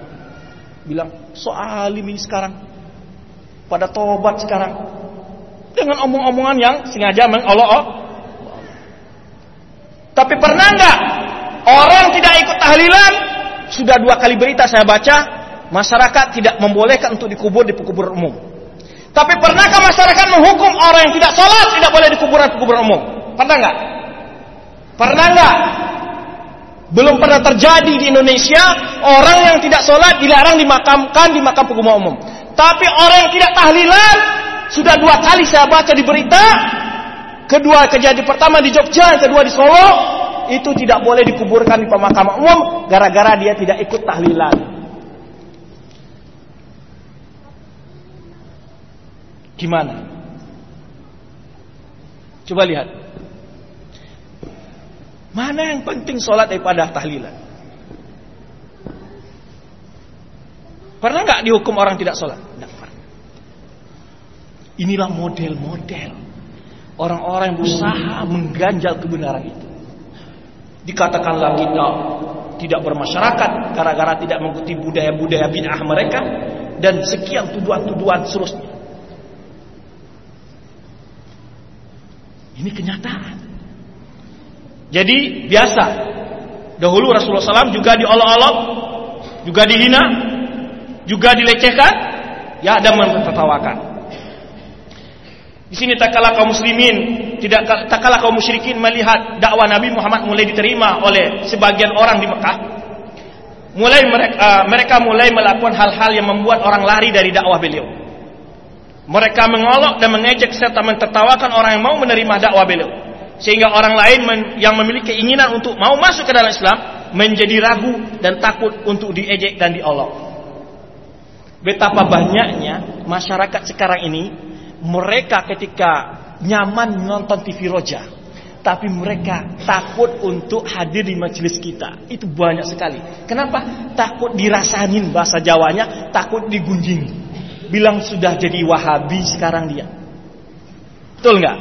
Bilang, so alim ini sekarang. Pada tobat sekarang. Dengan omong-omongan yang sengaja mengolok Tapi pernah nggak orang tidak ikut tahlilan? Sudah dua kali berita saya baca, masyarakat tidak membolehkan untuk dikubur di kuburan umum. Tapi pernahkah masyarakat menghukum orang yang tidak sholat tidak boleh di kuburan-kuburan umum? Pernah nggak? Pernah nggak? Belum pernah terjadi di Indonesia orang yang tidak sholat dilarang dimakamkan di makam pengumuman umum. Tapi orang yang tidak tahlilan sudah dua kali saya baca di berita. Kedua kejadian pertama di Jogja, yang kedua di Solo itu tidak boleh dikuburkan di pemakaman umum gara-gara dia tidak ikut tahlilan. Gimana? Coba lihat. Mana yang penting sholat daripada tahlilan? Pernah nggak dihukum orang tidak sholat? Tidak pernah. Inilah model-model orang-orang yang berusaha mengganjal kebenaran itu. Dikatakanlah kita tidak bermasyarakat gara-gara tidak mengikuti budaya-budaya bid'ah mereka dan sekian tuduhan-tuduhan seterusnya. Ini kenyataan. Jadi biasa. Dahulu Rasulullah SAW juga diolok-olok, juga dihina, juga dilecehkan, ya ada mentertawakan. Di sini tak kalah kaum muslimin, tidak tak kalah kaum musyrikin melihat dakwah Nabi Muhammad mulai diterima oleh sebagian orang di Mekah. Mulai mereka, mereka mulai melakukan hal-hal yang membuat orang lari dari dakwah beliau. Mereka mengolok dan mengejek serta mentertawakan orang yang mau menerima dakwah beliau. Sehingga orang lain yang memiliki keinginan untuk mau masuk ke dalam Islam menjadi ragu dan takut untuk diejek dan diolok. Betapa banyaknya masyarakat sekarang ini mereka ketika nyaman menonton TV Roja, tapi mereka takut untuk hadir di majelis kita. Itu banyak sekali. Kenapa? Takut dirasanin bahasa Jawanya, takut digunjing. Bilang sudah jadi Wahabi sekarang dia. Betul nggak?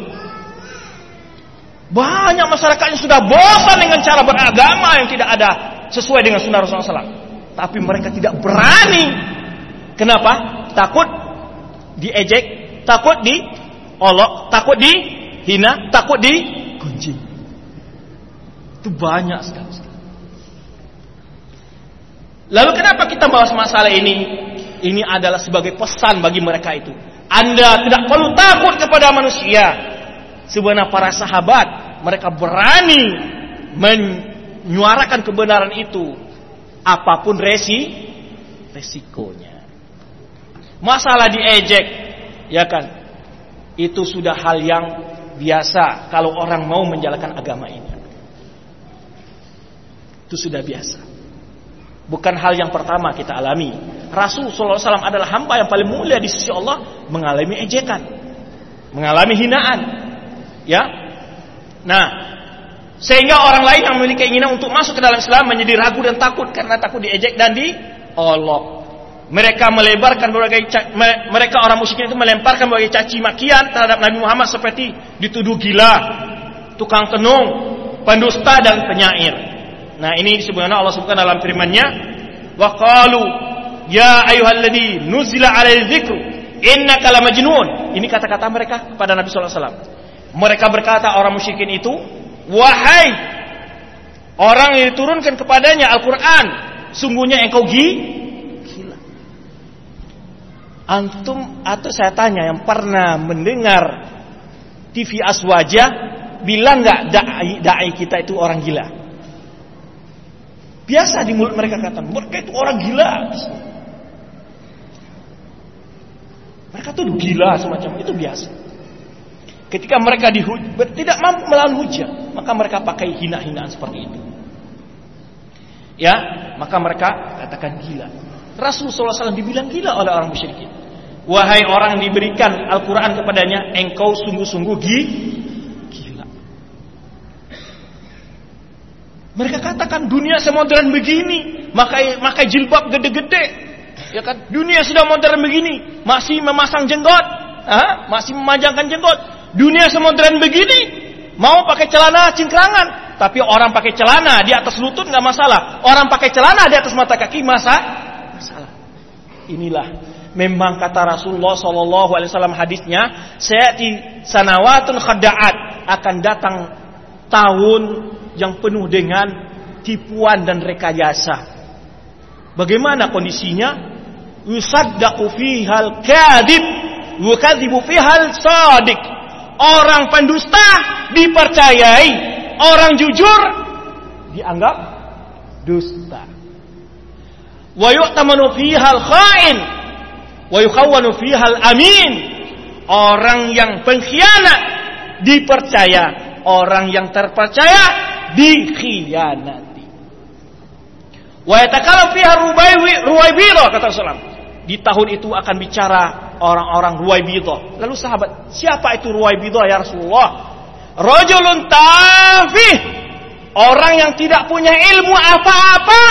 Banyak masyarakat yang sudah bosan dengan cara beragama yang tidak ada sesuai dengan sunnah Rasulullah SAW. Tapi mereka tidak berani. Kenapa? Takut diejek, takut diolok, takut dihina, takut digunjing. Itu banyak sekali. Lalu kenapa kita bahas masalah ini? Ini adalah sebagai pesan bagi mereka itu. Anda tidak perlu takut kepada manusia. Sebenarnya para sahabat mereka berani menyuarakan kebenaran itu apa pun resi resikonya. Masalah diejek ya kan? Itu sudah hal yang biasa kalau orang mau menjalankan agama ini. Itu sudah biasa. Bukan hal yang pertama kita alami. Rasul SAW adalah hamba yang paling mulia di sisi Allah mengalami ejekan. mengalami hinaan. Ya. Nah, sehingga orang lain yang memiliki keinginan untuk masuk ke dalam Islam menjadi ragu dan takut karena takut diejek dan diolok. Mereka melebarkan berbagai mereka orang musyrik itu melemparkan berbagai caci makian terhadap Nabi Muhammad seperti dituduh gila, tukang tenung, pendusta dan penyair. Nah, ini disebutkan Allah sebutkan dalam firman-Nya, "Wa qalu ya ayyuhalladzi nuzila 'alaihi dzikru innaka lamajnun." Ini kata-kata mereka kepada Nabi wasallam. Mereka berkata orang musyrikin itu, "Wahai orang yang diturunkan kepadanya Al-Qur'an, sungguhnya engkau gi Antum atau saya tanya yang pernah mendengar TV Aswaja bilang nggak dai dai kita itu orang gila? Biasa di mulut mereka kata mereka itu orang gila. Mereka tuh gila semacam itu biasa. Ketika mereka tidak mampu melawan hujan, maka mereka pakai hina-hinaan seperti itu. Ya, maka mereka katakan gila. Rasulullah SAW dibilang gila oleh orang musyrikin. Wahai orang yang diberikan Al-Quran kepadanya, engkau sungguh-sungguh gila. Mereka katakan dunia semodern begini, maka maka jilbab gede-gede. Ya kan? Dunia sudah modern begini, masih memasang jenggot, ha? masih memanjangkan jenggot. Dunia semodern begini, mau pakai celana cingkrangan, tapi orang pakai celana di atas lutut nggak masalah. Orang pakai celana di atas mata kaki masa masalah. Inilah memang kata Rasulullah Shallallahu Alaihi Wasallam hadisnya, saya di sanawatun khadaat akan datang tahun yang penuh dengan tipuan dan rekayasa. Bagaimana kondisinya? Yusaddaqu fihal kadib, yukadzibu fihal sadik. Orang pendusta dipercayai, orang jujur dianggap dusta. Wa yu'tamanu fihal kha'in wa yukhawwanu fihal amin. Orang yang pengkhianat dipercaya orang yang terpercaya dikhianati. Wa yatakallamu fiha ruwaibidha kata Rasulullah di tahun itu akan bicara orang-orang ruwaibidha lalu sahabat siapa itu ruwaibidha ya Rasulullah? Rajulun tafih. Orang yang tidak punya ilmu apa-apa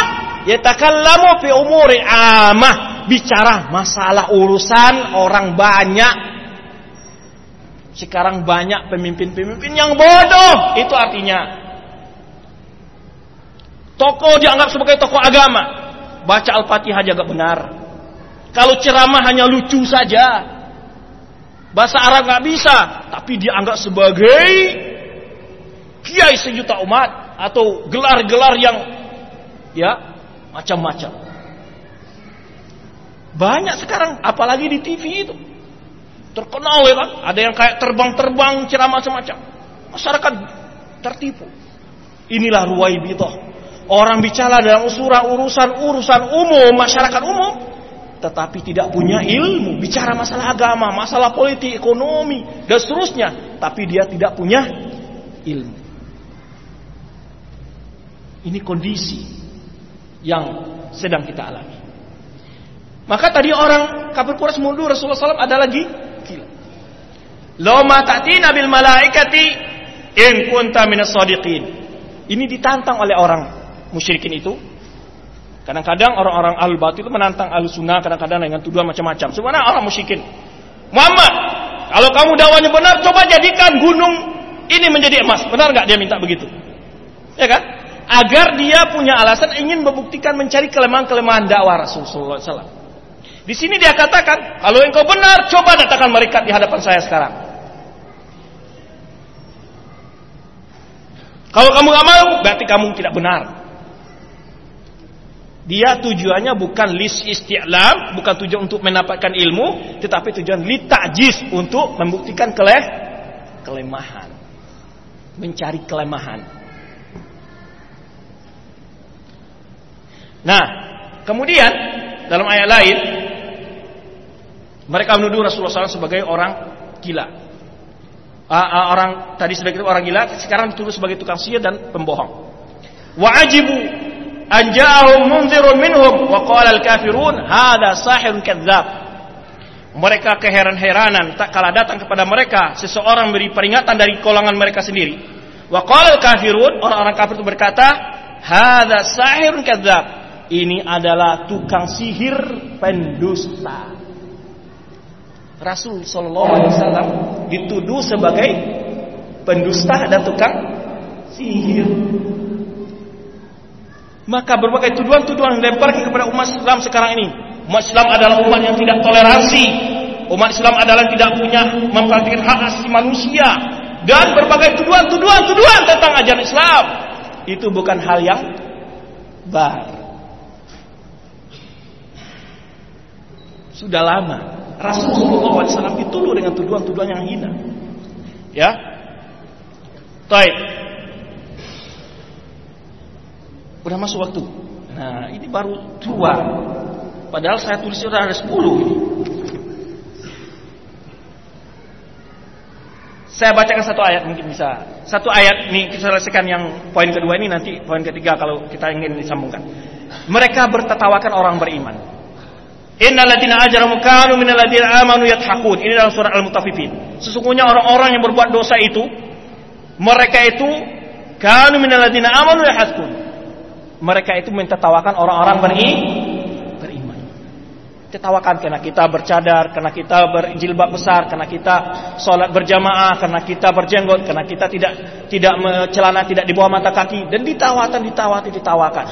yatakallamu fi umuri amah. Bicara masalah urusan orang banyak. Sekarang banyak pemimpin-pemimpin yang bodoh. Itu artinya. Tokoh dianggap sebagai tokoh agama. Baca al-fatihah jaga benar kalau ceramah hanya lucu saja bahasa Arab nggak bisa tapi dianggap sebagai kiai sejuta umat atau gelar-gelar yang ya macam-macam. Banyak sekarang, apalagi di TV itu. Terkenal ya kan, ada yang kayak terbang-terbang ceramah macam-macam. Masyarakat tertipu. Inilah ruwaibitoh. Orang bicara dalam usuran urusan-urusan umum, masyarakat umum, tetapi tidak punya ilmu, bicara masalah agama, masalah politik, ekonomi, dan seterusnya, tapi dia tidak punya ilmu. Ini kondisi yang sedang kita alami. Maka tadi orang kafir Quraisy mundur Rasulullah SAW ada lagi. Loma ta'tina bil malaikati in kunta minas. Ini ditantang oleh orang musyrikin itu. Kadang-kadang orang-orang al batil menantang al sunnah kadang-kadang dengan tuduhan macam-macam. Sebenarnya orang musyrikin. Muhammad, kalau kamu dakwanya benar, coba jadikan gunung ini menjadi emas. Benar nggak dia minta begitu? Ya kan? agar dia punya alasan ingin membuktikan mencari kelemahan-kelemahan dakwah Rasulullah SAW. Di sini dia katakan, kalau engkau benar, coba datangkan mereka di hadapan saya sekarang. Kalau kamu gak mau, berarti kamu tidak benar. Dia tujuannya bukan lis isti'lam, bukan tujuan untuk mendapatkan ilmu, tetapi tujuan li ta'jiz untuk membuktikan keleh, kelemahan. Mencari kelemahan. Nah, kemudian dalam ayat lain mereka menuduh Rasulullah SAW sebagai orang gila. Uh, uh, orang tadi sebagai orang gila, sekarang dituduh sebagai tukang sihir dan pembohong. Wa ajibu an ja'ahum munzirun minhum wa qala al-kafirun hadha sahirun kadzdzab. mereka keheran-heranan tak kala datang kepada mereka seseorang beri peringatan dari kolangan mereka sendiri. Wa qala kafirun orang-orang kafir itu berkata, "Hadza sahirun kadzab." Ini adalah tukang sihir pendusta. Rasul sallallahu alaihi wasallam dituduh sebagai pendusta dan tukang sihir. Maka berbagai tuduhan-tuduhan dilemparkan kepada umat Islam sekarang ini. Umat Islam adalah umat yang tidak toleransi. Umat Islam adalah tidak punya memperhatikan hak asasi manusia dan berbagai tuduhan-tuduhan tuduhan tentang ajaran Islam. Itu bukan hal yang baru. Sudah lama Rasulullah SAW dituduh dengan tuduhan-tuduhan yang hina. Ya, Baik. Udah masuk waktu. Nah, ini baru dua. Padahal saya tulis sudah ada sepuluh. Saya bacakan satu ayat mungkin bisa. Satu ayat ini kita selesaikan yang poin kedua ini nanti poin ketiga kalau kita ingin disambungkan. Mereka bertertawakan orang beriman. Innal ladzina ajramu kanu minal ladzina amanu yathaqun. Ini dalam surah Al-Mutaffifin. Sesungguhnya orang-orang yang berbuat dosa itu mereka itu kanu minal ladzina amanu yathaqun. Mereka itu mentertawakan orang-orang beri, beriman. Tertawakan karena kita bercadar, karena kita berjilbab besar, karena kita sholat berjamaah, karena kita berjenggot, karena kita tidak tidak celana tidak di bawah mata kaki dan ditawakan, ditawakan, ditawakan.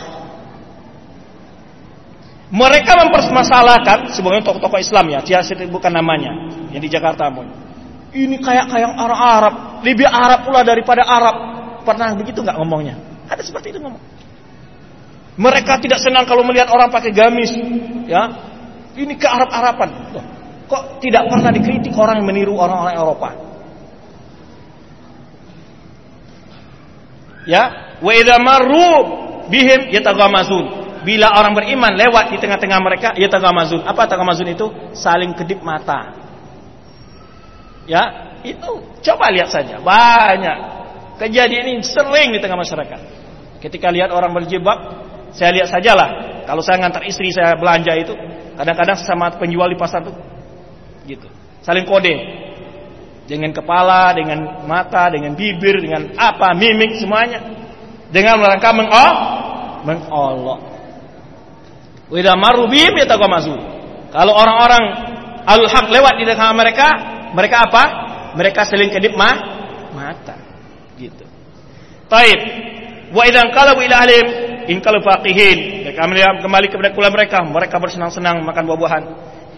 Mereka mempermasalahkan sebenarnya tokoh-tokoh Islam ya, dia bukan namanya yang di Jakarta pun. Ini kayak kayak orang Arab, lebih Arab pula daripada Arab. Pernah begitu nggak ngomongnya? Ada seperti itu ngomong. Mereka tidak senang kalau melihat orang pakai gamis, ya. Ini ke Arab-Araban. Kok tidak pernah dikritik orang yang meniru orang-orang Eropa? Ya, wa idza marru bihim yataghamazun. Bila orang beriman lewat di tengah-tengah mereka, yataghamazun. Apa tagamazun itu? Saling kedip mata. Ya, itu coba lihat saja. Banyak kejadian ini sering di tengah masyarakat. Ketika lihat orang berjilbab, saya lihat sajalah. Kalau saya ngantar istri saya belanja itu, kadang-kadang sesama penjual di pasar tuh gitu. Saling kode. Dengan kepala, dengan mata, dengan bibir, dengan apa, mimik semuanya. Dengan merangka mengol, mengolok. Wida marubim ya Kalau orang-orang al-haq lewat di tengah mereka, mereka apa? Mereka seling kedip mah mata. Gitu. Taib. Wa idzan qalabu ila alim in kalau faqihin. Mereka kembali kepada kula mereka, mereka bersenang-senang makan buah-buahan.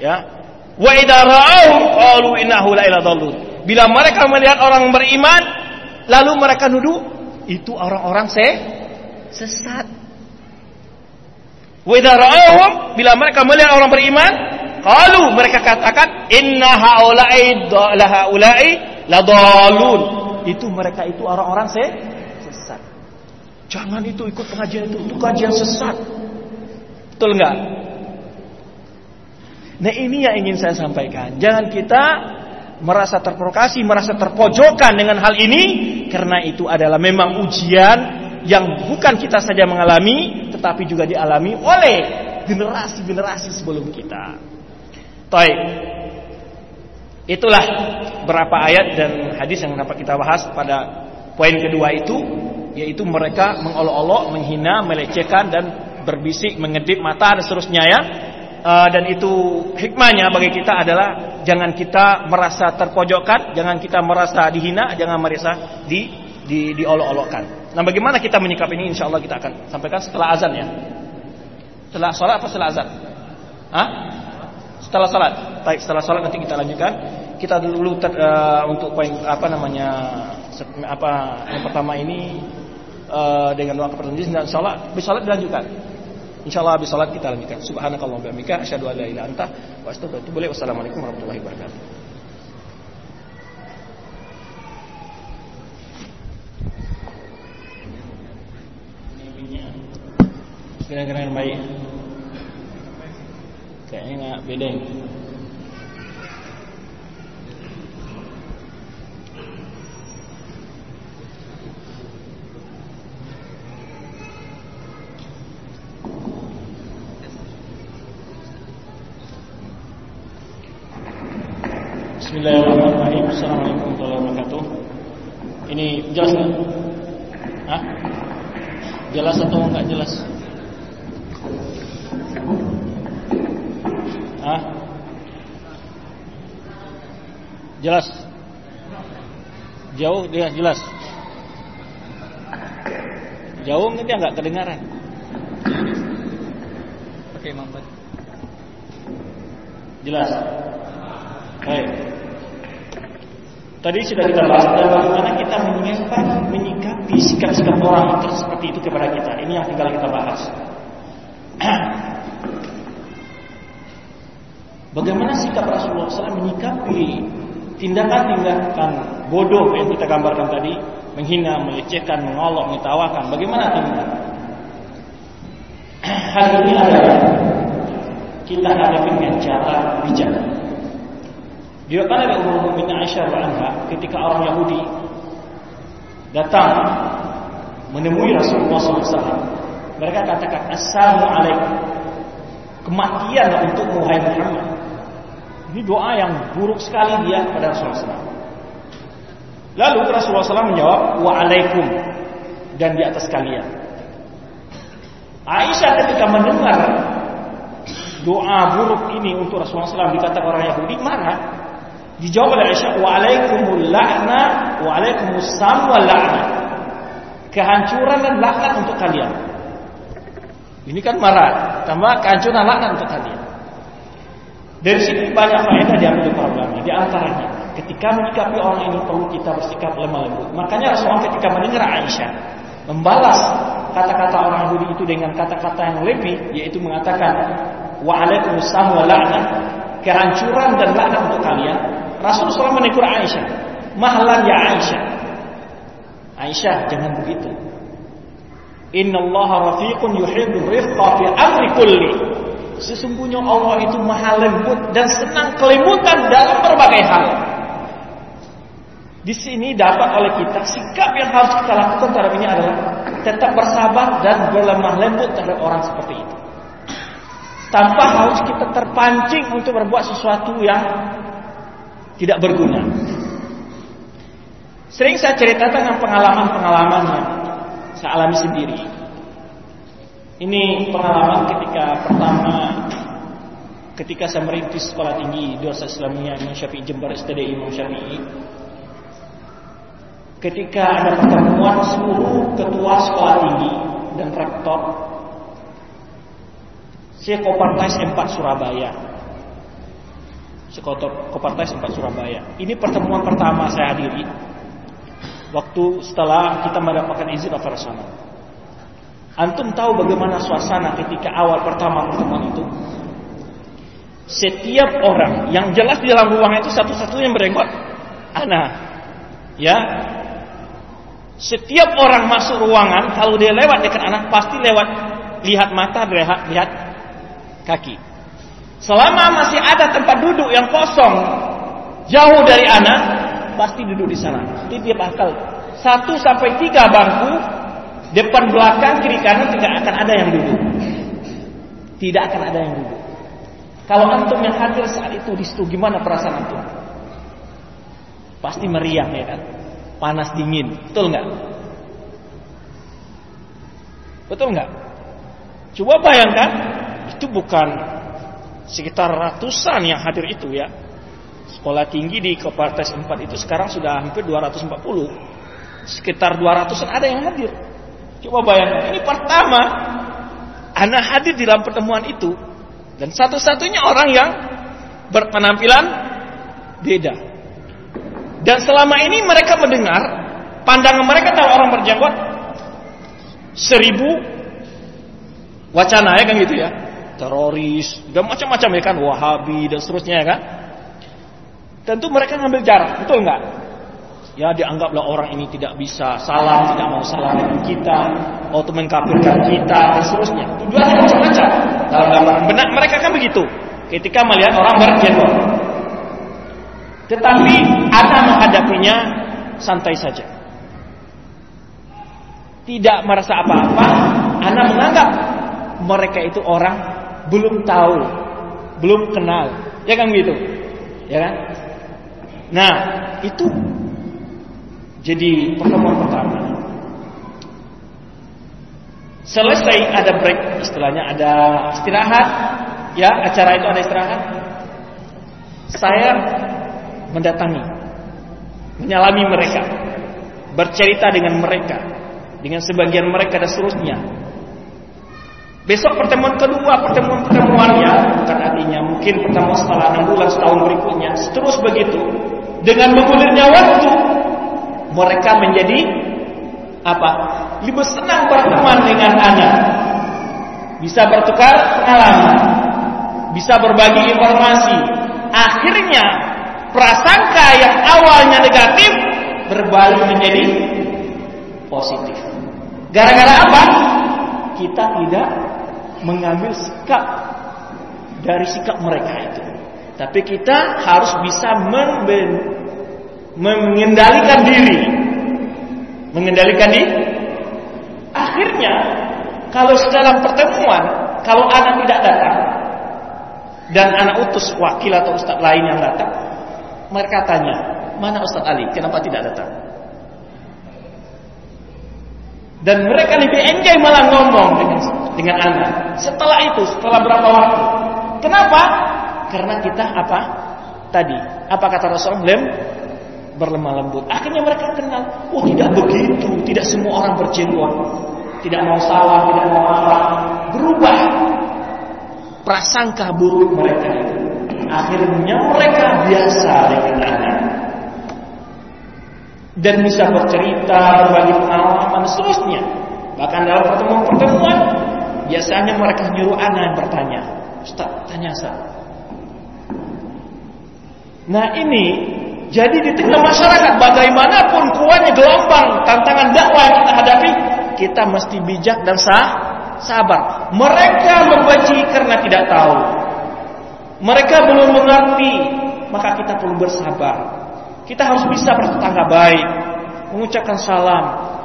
Ya. Wa idza ra'ahu qalu innahu la ila dhallun. Bila mereka melihat orang beriman, lalu mereka nuduh itu orang-orang se sesat. Wa bila mereka melihat orang beriman, qalu mereka katakan inna haula'i la haula'i ladallun. Itu mereka itu orang-orang se. Jangan itu ikut pengajian itu, itu kajian sesat. Betul enggak? Nah ini yang ingin saya sampaikan. Jangan kita merasa terprovokasi, merasa terpojokan dengan hal ini karena itu adalah memang ujian yang bukan kita saja mengalami tetapi juga dialami oleh generasi-generasi sebelum kita. Baik. Itulah berapa ayat dan hadis yang dapat kita bahas pada poin kedua itu yaitu mereka mengolok-olok, menghina, melecehkan dan berbisik, mengedip mata dan seterusnya ya. Uh, dan itu hikmahnya bagi kita adalah jangan kita merasa terpojokkan, jangan kita merasa dihina, jangan merasa di di diolok-olokkan. Nah, bagaimana kita menyikapi ini? Insya Allah kita akan sampaikan setelah azan ya. Setelah sholat apa setelah azan? Hah? Setelah sholat. Baik, setelah sholat nanti kita lanjutkan. Kita dulu ter, uh, untuk poin apa namanya apa yang pertama ini uh, dengan doa kepada dan sholat, sholat dilanjutkan. Insyaallah habis salat kita lanjutkan. Subhanakallah wa bihamdika asyhadu an la ilaha anta wa astaghfiruka Wassalamualaikum warahmatullahi wabarakatuh. Kira-kira yang baik. Kayaknya nggak beda. Bismillahirrahmanirrahim. Assalamualaikum warahmatullahi wabarakatuh. Ini jelas nggak? Hah? Jelas atau enggak jelas? Hah? Jelas? Jauh dia jelas. Jauh dia nggak kedengaran. Oke, mampet. Jelas. Baik. Tadi sudah kita bahas bagaimana kita menyikapi, menyikapi sikap-sikap orang itu seperti itu kepada kita. Ini yang tinggal kita bahas. Bagaimana sikap Rasulullah SAW menyikapi tindakan-tindakan bodoh yang kita gambarkan tadi, menghina, melecehkan, mengolok, mentawakan. Bagaimana tindakan? Hal ini adalah kita hadapi dengan cara bijak. Diriwayatkan oleh Ummul Mukminin Aisyah anha ketika orang Yahudi datang menemui Rasulullah SAW. Mereka katakan Assalamualaikum. Kematian untuk Muhammad Muhammad. Ini doa yang buruk sekali dia kepada Rasulullah. Lalu Rasulullah SAW menjawab Waalaikum dan di atas kalian. Aisyah ketika mendengar doa buruk ini untuk Rasulullah SAW dikatakan orang Yahudi marah. Dijawab oleh Aisyah Waalaikumul la'na Waalaikumul wal la'na. Kehancuran dan laknat untuk kalian. Ini kan marah, tambah kehancuran laknat untuk kalian. Dari sini banyak faedah diambil para ulama. Di antaranya, ketika menyikapi orang ini perlu kita bersikap lemah lembut. Makanya Rasulullah ketika mendengar Aisyah membalas kata-kata orang Yahudi itu dengan kata-kata yang lebih, yaitu mengatakan wa la'nah kehancuran dan laknat untuk kalian. Rasulullah SAW menegur Aisyah, mahlan ya Aisyah. Aisyah jangan begitu. Inna Allah rafiqun yuhibbu rifqa fi amri kulli. Sesungguhnya Allah itu maha lembut dan senang kelimutan dalam berbagai hal. Di sini dapat oleh kita sikap yang harus kita lakukan terhadap ini adalah tetap bersabar dan berlemah lembut terhadap orang seperti itu. Tanpa harus kita terpancing untuk berbuat sesuatu yang tidak berguna. Sering saya ceritakan dengan pengalaman-pengalaman yang saya alami sendiri. Ini pengalaman ketika pertama ketika saya merintis sekolah tinggi dosa Islamiyah Imam Syafi'i Jember STD Imam Syafi'i. Ketika ada pertemuan seluruh ketua sekolah tinggi dan rektor Sekopartais 4 Surabaya. Sekopartais 4 Surabaya. Ini pertemuan pertama saya hadiri. Waktu setelah kita mendapatkan izin operasional. Antum tahu bagaimana suasana ketika awal pertama pertemuan itu? Setiap orang yang jelas di dalam ruangan itu satu-satunya berenggot anak. Ya. Setiap orang masuk ruangan kalau dia lewat dekat anak pasti lewat lihat mata, lihat lihat kaki. Selama masih ada tempat duduk yang kosong jauh dari anak, pasti duduk di sana. Jadi dia bakal satu sampai tiga bangku depan belakang kiri kanan tidak akan ada yang duduk. Tidak akan ada yang duduk. Kalau antum yang hadir saat itu di situ gimana perasaan antum? Pasti meriang ya kan? Panas dingin, betul nggak? Betul nggak? Coba bayangkan itu bukan sekitar ratusan yang hadir itu ya. Sekolah tinggi di Kopartes 4 itu sekarang sudah hampir 240. Sekitar 200an ada yang hadir. Coba bayangkan, ini pertama anak hadir di dalam pertemuan itu dan satu-satunya orang yang berpenampilan beda. Dan selama ini mereka mendengar pandangan mereka tahu orang berjenggot seribu wacana ya kan gitu ya teroris dan macam-macam ya kan wahabi dan seterusnya ya kan. Tentu mereka ngambil jarak betul nggak? Ya dianggaplah orang ini tidak bisa salam tidak mau salam dengan kita atau mengkafirkan kita dan seterusnya. Tujuannya macam-macam. Dalam gambaran benak mereka kan begitu. Ketika melihat orang berjenggot. Tetapi anak menghadapinya santai saja. Tidak merasa apa-apa anak menganggap mereka itu orang belum tahu, belum kenal. Ya kan gitu? Ya kan? Nah, itu jadi pertemuan pertama. Selesai ada break, istilahnya ada istirahat, ya acara itu ada istirahat. Saya mendatangi, menyalami mereka, bercerita dengan mereka, dengan sebagian mereka dan seterusnya. Besok pertemuan kedua, pertemuan-pertemuannya bukan artinya mungkin pertemuan setelah enam bulan setahun berikutnya, seterus begitu. Dengan menggulirnya waktu, mereka menjadi apa? Lebih senang berteman dengan anak. Bisa bertukar pengalaman, bisa berbagi informasi. Akhirnya prasangka yang awalnya negatif berbalik menjadi positif. Gara-gara apa? Kita tidak mengambil sikap dari sikap mereka itu. Tapi kita harus bisa mengendalikan diri. Mengendalikan diri. Akhirnya, kalau dalam pertemuan, kalau anak tidak datang, dan anak utus wakil atau ustadz lain yang datang, mereka tanya, mana Ustadz Ali? Kenapa tidak datang? Dan mereka lebih enjoy malah ngomong dengan dengan anak. Setelah itu, setelah berapa waktu? Kenapa? Karena kita apa? Tadi, apa kata Rasulullah? Lem berlemah lembut. Akhirnya mereka kenal. Oh tidak begitu. Tidak semua orang berjenggot. Tidak mau salah, tidak mau apa. Berubah. Prasangka buruk mereka. Akhirnya mereka biasa dengan anak. Dan bisa bercerita, berbagi pengalaman, seterusnya. Bahkan dalam pertemuan-pertemuan, biasanya mereka nyuruh anak yang bertanya. Ustaz, tanya saya. Nah ini jadi di tengah masyarakat bagaimanapun kuatnya gelombang tantangan dakwah yang kita hadapi, kita mesti bijak dan sah, sabar. Mereka membenci karena tidak tahu. Mereka belum mengerti, maka kita perlu bersabar. Kita harus bisa bertetangga baik, mengucapkan salam,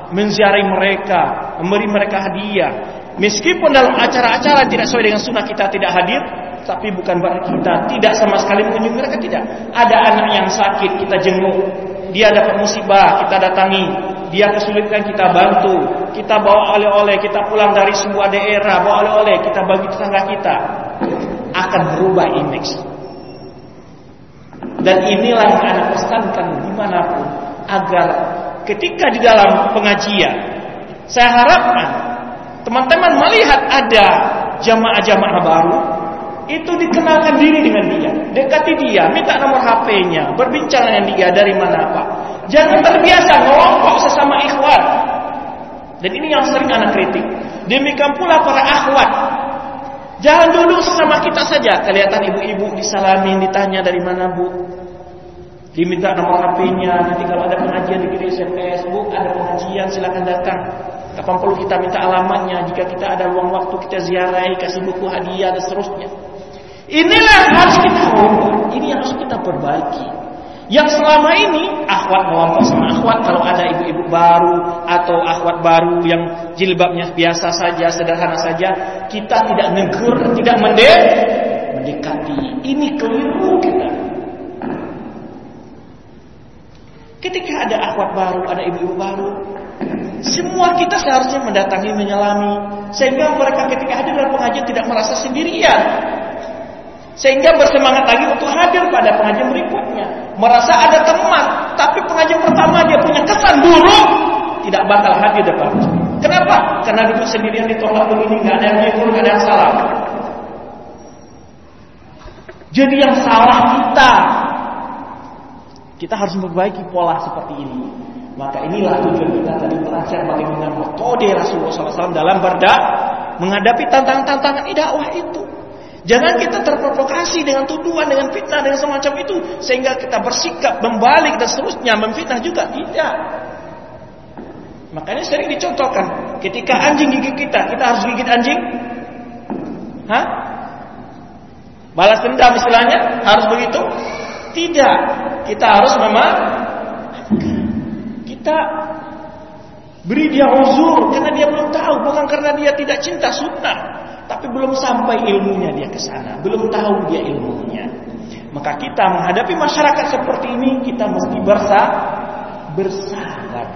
menziarahi mereka, memberi mereka hadiah. Meskipun dalam acara-acara tidak sesuai dengan sunnah kita tidak hadir, tapi bukan berarti kita tidak sama sekali mengunjungi mereka tidak. Ada anak yang sakit kita jenguk, dia dapat musibah kita datangi, dia kesulitan kita bantu, kita bawa oleh-oleh, kita pulang dari sebuah daerah bawa oleh-oleh, kita bagi tetangga kita, akan berubah image. Dan inilah yang anak pesankan di mana pun agar ketika di dalam pengajian, saya harapkan teman-teman melihat ada jamaah-jamaah baru, itu dikenalkan diri dengan dia, dekati dia, minta nomor HP-nya, berbincang dengan dia dari mana apa. Jangan terbiasa ngelompok sesama ikhwan. Dan ini yang sering anak kritik. Demikian pula para akhwat. Jangan dulu sesama kita saja. Kelihatan ibu-ibu disalamin, ditanya dari mana bu. Diminta nomor HP-nya. Nanti kalau ada pengajian dikirim SMS, bu ada pengajian silakan datang. Kapan perlu kita minta alamatnya. Jika kita ada luang waktu kita ziarahi, kasih buku hadiah dan seterusnya. Inilah yang harus kita ubah. Ini yang harus kita perbaiki. Yang selama ini akhwat ngelompok sama akhwat kalau ada ibu-ibu baru atau akhwat baru yang jilbabnya biasa saja, sederhana saja, kita tidak negur, tidak mendek, mendekati. Ini keliru kita. Ketika ada akhwat baru, ada ibu-ibu baru, semua kita seharusnya mendatangi, menyelami, sehingga mereka ketika hadir dalam pengajian tidak merasa sendirian. Sehingga bersemangat lagi untuk hadir pada pengajian berikutnya. Merasa ada teman, tapi pengajian pertama dia punya kesan buruk, tidak bakal hadir depan. Kenapa? Karena duduk sendirian ditolak begini, nggak ada yang ngikut, nggak ada yang salah. Jadi yang salah kita. Kita harus memperbaiki pola seperti ini. Maka inilah tujuan kita tadi belajar bagaimana metode Rasulullah SAW dalam berdak menghadapi tantangan-tantangan dakwah itu. Jangan kita terprovokasi dengan tuduhan, dengan fitnah, dengan semacam itu. Sehingga kita bersikap, membalik dan seterusnya, memfitnah juga. Tidak. Makanya sering dicontohkan. Ketika anjing gigit kita, kita harus gigit anjing? Hah? Balas dendam istilahnya? Harus begitu? Tidak. Kita harus memang kita beri dia uzur karena dia belum tahu, bukan karena dia tidak cinta sunnah tapi belum sampai ilmunya dia ke sana, belum tahu dia ilmunya. Maka kita menghadapi masyarakat seperti ini kita mesti bersa bersabar.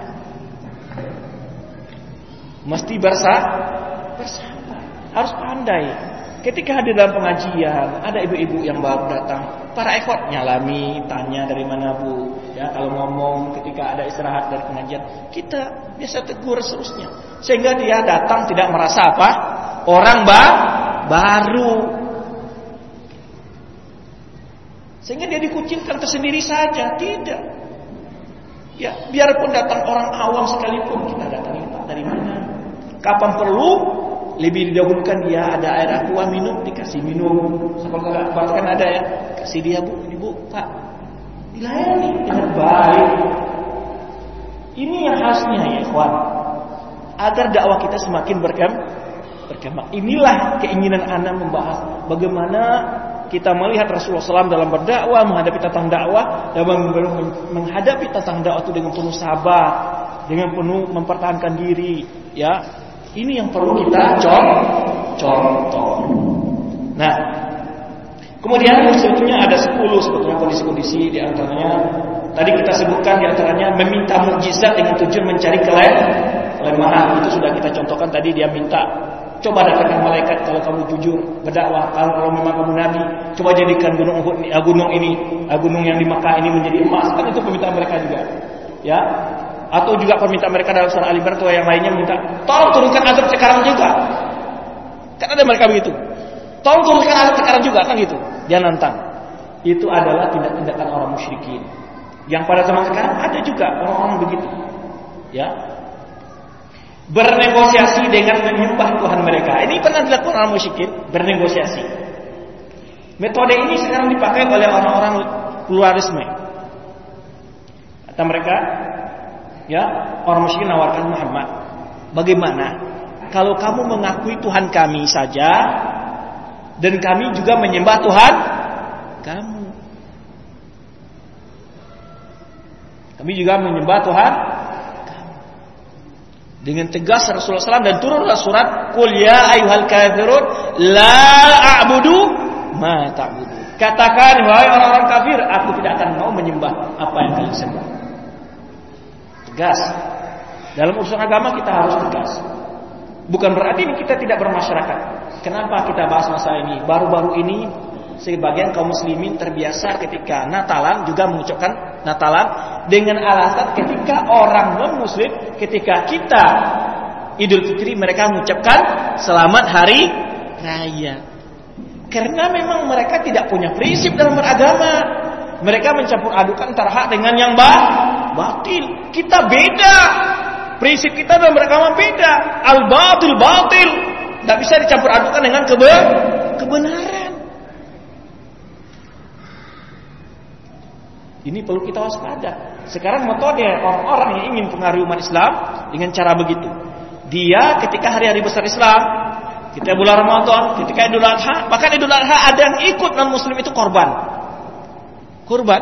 Mesti bersa bersabar. Harus pandai. Ketika hadir dalam pengajian, ada ibu-ibu yang baru datang, para ekor nyalami, tanya dari mana bu, ya kalau ngomong ketika ada istirahat dari pengajian, kita biasa tegur seterusnya, sehingga dia datang tidak merasa apa, orang ba baru, sehingga dia dikucilkan tersendiri saja, tidak. Ya, biarpun datang orang awam sekalipun kita datangi Pak dari mana? Kapan perlu? Lebih didahulukan dia ada air aqua minum. Dikasih minum. Sekolah bahkan ada ya. Kasih dia bu. Ibu pak. Dilayani dengan baik. Ini yang khasnya ya ikhwan. Agar dakwah kita semakin berkembang berkembang inilah keinginan anak membahas bagaimana kita melihat Rasulullah SAW dalam berdakwah menghadapi tentang dakwah dan menghadapi tentang dakwah itu dengan penuh sabar dengan penuh mempertahankan diri ya ini yang perlu kita contoh. Nah, kemudian sebetulnya ada 10 sebetulnya kondisi-kondisi di antaranya tadi kita sebutkan di antaranya meminta mukjizat dengan tujuan mencari kelemahan. Itu sudah kita contohkan tadi dia minta coba datangkan malaikat kalau kamu jujur berdakwah kalau memang kamu nabi coba jadikan gunung Uhud gunung ini gunung yang di Makkah ini menjadi emas kan itu permintaan mereka juga ya atau juga permintaan mereka dalam surah Al Imran yang lainnya minta tolong turunkan azab sekarang juga. Kan ada mereka begitu. Tolong turunkan azab sekarang juga kan gitu. Dia nantang. Itu adalah tindak-tindakan orang musyrikin. Yang pada zaman sekarang ada juga orang-orang begitu. Ya. Bernegosiasi dengan menyembah Tuhan mereka. Ini pernah dilakukan orang musyrikin, bernegosiasi. Metode ini sekarang dipakai oleh orang-orang pluralisme. Kata mereka, Ya, orang musyrik nawarkan Muhammad. Bagaimana kalau kamu mengakui Tuhan kami saja dan kami juga menyembah Tuhan kamu. Kami juga menyembah Tuhan dengan tegas Rasulullah SAW dan turunlah surat Qul ya ayuhal kafirun la a'budu ma ta'budu. Katakan wahai orang-orang kafir, aku tidak akan mau menyembah apa yang kalian sembah. Tegas. Dalam urusan agama kita harus tegas. Bukan berarti kita tidak bermasyarakat. Kenapa kita bahas masalah ini? Baru-baru ini sebagian kaum muslimin terbiasa ketika Natalan juga mengucapkan Natalan dengan alasan ketika orang non muslim ketika kita Idul Fitri mereka mengucapkan selamat hari raya. Karena memang mereka tidak punya prinsip dalam beragama. Mereka mencampur adukan antara hak dengan yang batil. Kita beda. Prinsip kita dalam beragama beda. Al batil batil. Tidak bisa dicampur adukan dengan kebe kebenaran. Ini perlu kita waspada. Sekarang metode orang-orang yang ingin pengaruhi umat Islam dengan cara begitu. Dia ketika hari-hari besar Islam, kita bulan Ramadan, ketika Idul Adha, bahkan Idul Adha ada yang ikut non Muslim itu korban kurban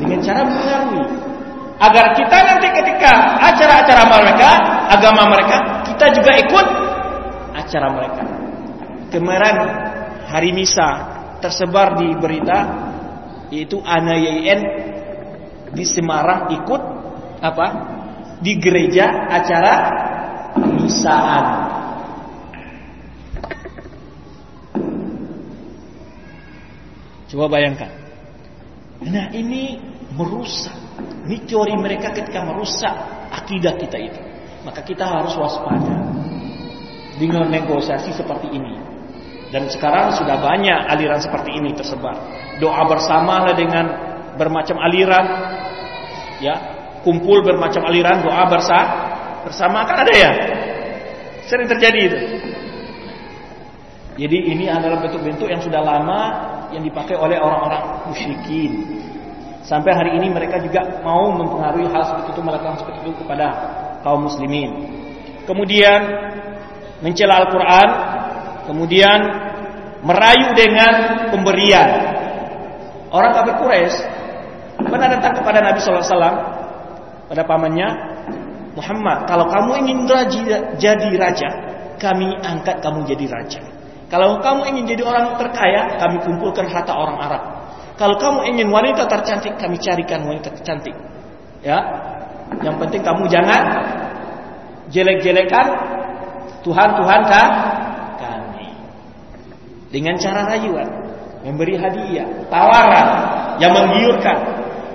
dengan cara mempengaruhi agar kita nanti ketika acara-acara mereka, agama mereka, kita juga ikut acara mereka. Kemarin hari misa tersebar di berita yaitu Ana YN di Semarang ikut apa? Di gereja acara misaan. Coba bayangkan. Nah ini merusak. Ini teori mereka ketika merusak akidah kita itu. Maka kita harus waspada. Dengan negosiasi seperti ini. Dan sekarang sudah banyak aliran seperti ini tersebar. Doa bersama lah dengan bermacam aliran. Ya, kumpul bermacam aliran doa bersama bersama kan ada ya? Sering terjadi itu. Jadi ini adalah bentuk-bentuk yang sudah lama yang dipakai oleh orang-orang musyrikin. Sampai hari ini mereka juga mau mempengaruhi hal seperti itu melakukan seperti itu kepada kaum muslimin. Kemudian mencela Al-Qur'an, kemudian merayu dengan pemberian. Orang kafir Quraisy pernah datang kepada Nabi wasallam pada pamannya Muhammad, kalau kamu ingin raja, jadi raja, kami angkat kamu jadi raja. Kalau kamu ingin jadi orang terkaya, kami kumpulkan harta orang Arab. Kalau kamu ingin wanita tercantik, kami carikan wanita tercantik. Ya. Yang penting kamu jangan jelek-jelekan Tuhan-Tuhan kan kami. Dengan cara rayuan, memberi hadiah, tawaran yang menggiurkan.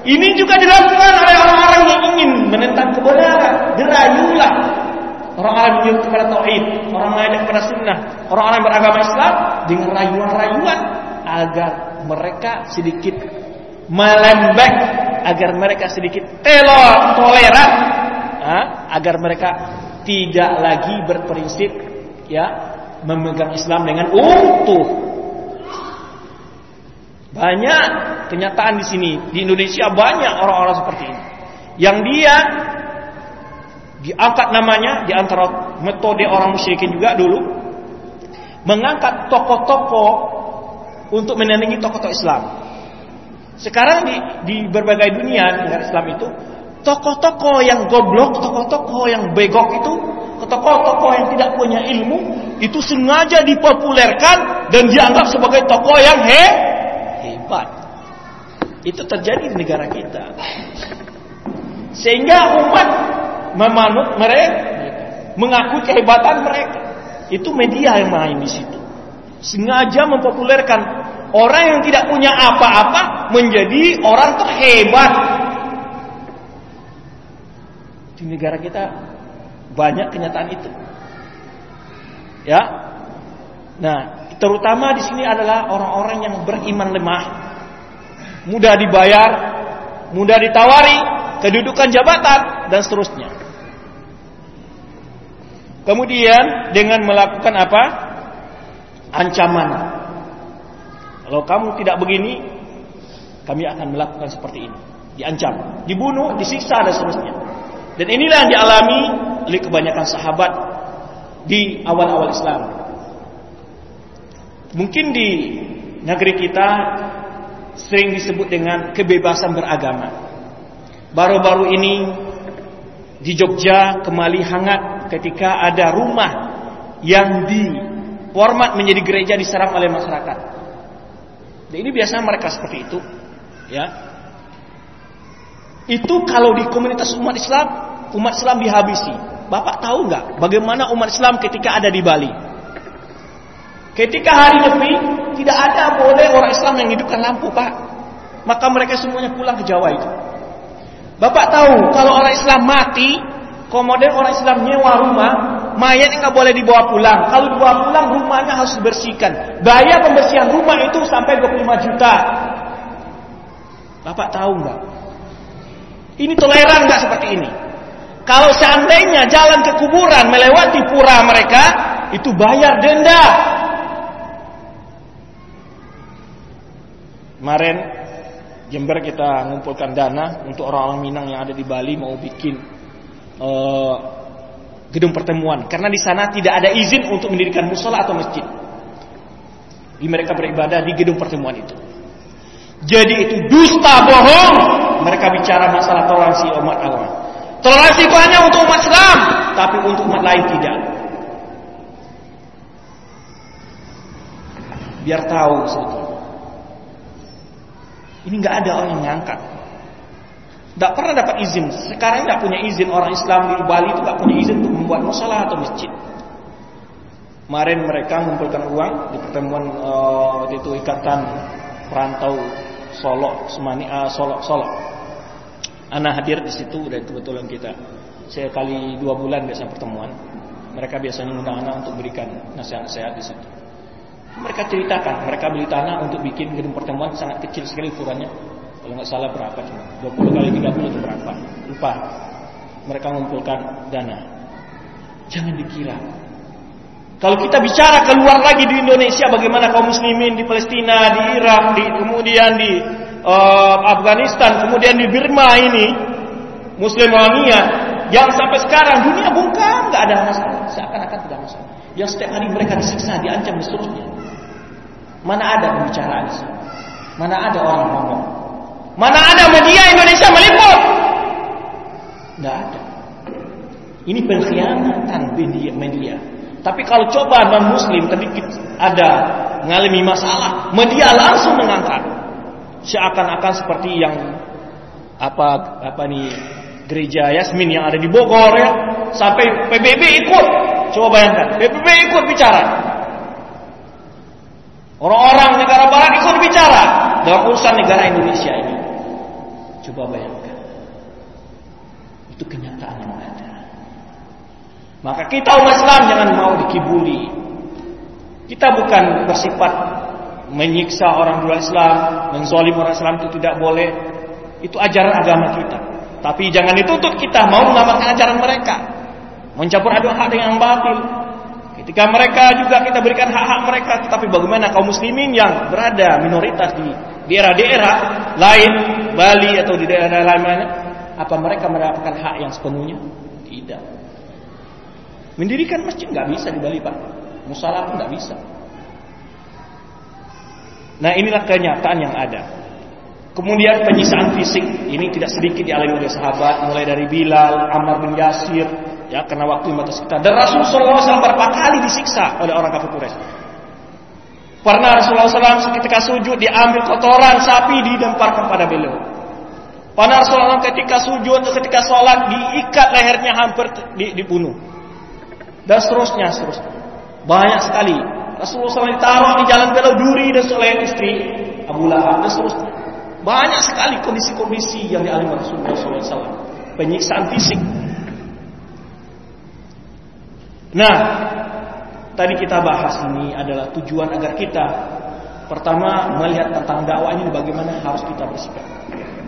Ini juga dilakukan oleh orang-orang yang ingin menentang kebenaran. Dirayulah orang-orang yang kepada tauhid, orang lain kepada sunnah, orang-orang beragama Islam dengan rayuan-rayuan agar mereka sedikit melembek, agar mereka sedikit telor, toleran, agar mereka tidak lagi berprinsip ya memegang Islam dengan utuh. Banyak kenyataan di sini di Indonesia banyak orang-orang seperti ini. Yang dia diangkat namanya di antara metode orang musyrikin juga dulu mengangkat tokoh-tokoh untuk menandingi tokoh-tokoh Islam. Sekarang di, di berbagai dunia negara Islam itu tokoh-tokoh yang goblok, tokoh-tokoh yang begok itu, tokoh-tokoh yang tidak punya ilmu itu sengaja dipopulerkan dan dianggap sebagai tokoh yang he hebat. Itu terjadi di negara kita. Sehingga umat memanut mereka, mengakui kehebatan mereka. Itu media yang main di situ. Sengaja mempopulerkan orang yang tidak punya apa-apa menjadi orang terhebat di negara kita banyak kenyataan itu. Ya. Nah, terutama di sini adalah orang-orang yang beriman lemah, mudah dibayar, mudah ditawari, kedudukan jabatan dan seterusnya. Kemudian dengan melakukan apa? Ancaman. Kalau kamu tidak begini, kami akan melakukan seperti ini. Diancam, dibunuh, disiksa dan seterusnya. Dan inilah yang dialami oleh kebanyakan sahabat di awal-awal Islam. Mungkin di negeri kita sering disebut dengan kebebasan beragama. Baru-baru ini di Jogja kembali hangat ketika ada rumah yang di format menjadi gereja diserang oleh masyarakat. Dan ini biasanya mereka seperti itu, ya. Itu kalau di komunitas umat Islam umat Islam dihabisi. Bapak tahu nggak bagaimana umat Islam ketika ada di Bali? Ketika hari nyepi, tidak ada boleh orang Islam yang hidupkan lampu, Pak. Maka mereka semuanya pulang ke Jawa itu. Bapak tahu kalau orang Islam mati, kemudian orang Islam nyewa rumah, mayatnya nggak boleh dibawa pulang. Kalau dibawa pulang, rumahnya harus dibersihkan. Biaya pembersihan rumah itu sampai 25 juta. Bapak tahu nggak? Ini toleran nggak seperti ini? Kalau seandainya jalan ke kuburan melewati pura mereka, itu bayar denda. Kemarin Jember kita mengumpulkan dana untuk orang-orang Minang yang ada di Bali mau bikin uh, gedung pertemuan karena di sana tidak ada izin untuk mendirikan musola atau masjid. Di mereka beribadah di gedung pertemuan itu. Jadi itu dusta bohong. Mereka bicara masalah toleransi umat agama. Toleransi hanya untuk umat Islam, tapi untuk umat lain tidak. Biar tahu sebetulnya. Ini nggak ada orang yang ngangkat. Tidak pernah dapat izin. Sekarang tidak punya izin orang Islam di Bali itu tidak punya izin untuk membuat musola atau masjid. Kemarin mereka mengumpulkan uang di pertemuan uh, itu ikatan perantau Solo, Semani, uh, Solo, Solo Anak hadir di situ dan kebetulan kita saya kali dua bulan biasa pertemuan. Mereka biasanya undang anak untuk berikan nasihat-nasihat di situ. Mereka ceritakan, mereka beli tanah untuk bikin gedung pertemuan sangat kecil sekali ukurannya. Kalau nggak salah berapa cuma 20 kali 30 itu berapa? Lupa. Mereka mengumpulkan dana. Jangan dikira kalau kita bicara keluar lagi di Indonesia bagaimana kaum muslimin di Palestina, di Irak, di kemudian di uh, Afghanistan, kemudian di Burma ini, Muslim Rohingya, yang sampai sekarang dunia bungkam nggak ada masalah, seakan-akan tidak masalah. Yang setiap hari mereka disiksa, diancam, dan seterusnya. Mana ada pembicaraan di sini? Mana ada orang ngomong? Mana ada media Indonesia meliput? Tidak ada. Ini pengkhianatan media. media. Tapi kalau coba non muslim sedikit ada mengalami masalah, media langsung mengangkat. Seakan-akan seperti yang apa apa nih gereja Yasmin yang ada di Bogor ya, sampai PBB ikut. Coba bayangkan, PBB ikut bicara. Orang-orang negara barat ikut bicara dalam urusan negara Indonesia ini. Coba bayangkan. Itu kenyataan yang ada. Maka kita umat Islam jangan mau dikibuli. Kita bukan bersifat menyiksa orang luar Islam, menzolim orang Islam itu tidak boleh. Itu ajaran agama kita. Tapi jangan ditutup kita mau mengamalkan ajaran mereka. Mencampur aduk hak dengan yang batil. Ketika mereka juga kita berikan hak-hak mereka, tetapi bagaimana kaum muslimin yang berada minoritas di daerah-daerah lain, Bali atau di daerah lain apa mereka mendapatkan hak yang sepenuhnya? Tidak. Mendirikan masjid nggak bisa di Bali Pak. Musalah pun nggak bisa. Nah inilah kenyataan yang ada. Kemudian penyisaan fisik ini tidak sedikit dialami oleh sahabat, mulai dari Bilal, Ammar bin Yasir, ya karena waktu batas kita. Dan Rasulullah SAW berapa kali disiksa oleh orang kafir Quraisy. Pernah Rasulullah SAW ketika sujud diambil kotoran sapi didemparkan pada beliau. Pernah Rasulullah SAW ketika sujud atau ketika sholat diikat lehernya hampir dibunuh. Dan seterusnya, seterusnya. Banyak sekali. Rasulullah SAW ditaruh di jalan beliau duri dan soleh istri Abu Lahab dan seterusnya. Banyak sekali kondisi-kondisi yang dialami Rasulullah SAW. Penyiksaan fisik. Nah, tadi kita bahas ini adalah tujuan agar kita pertama melihat tentang dakwah ini bagaimana harus kita bersikap.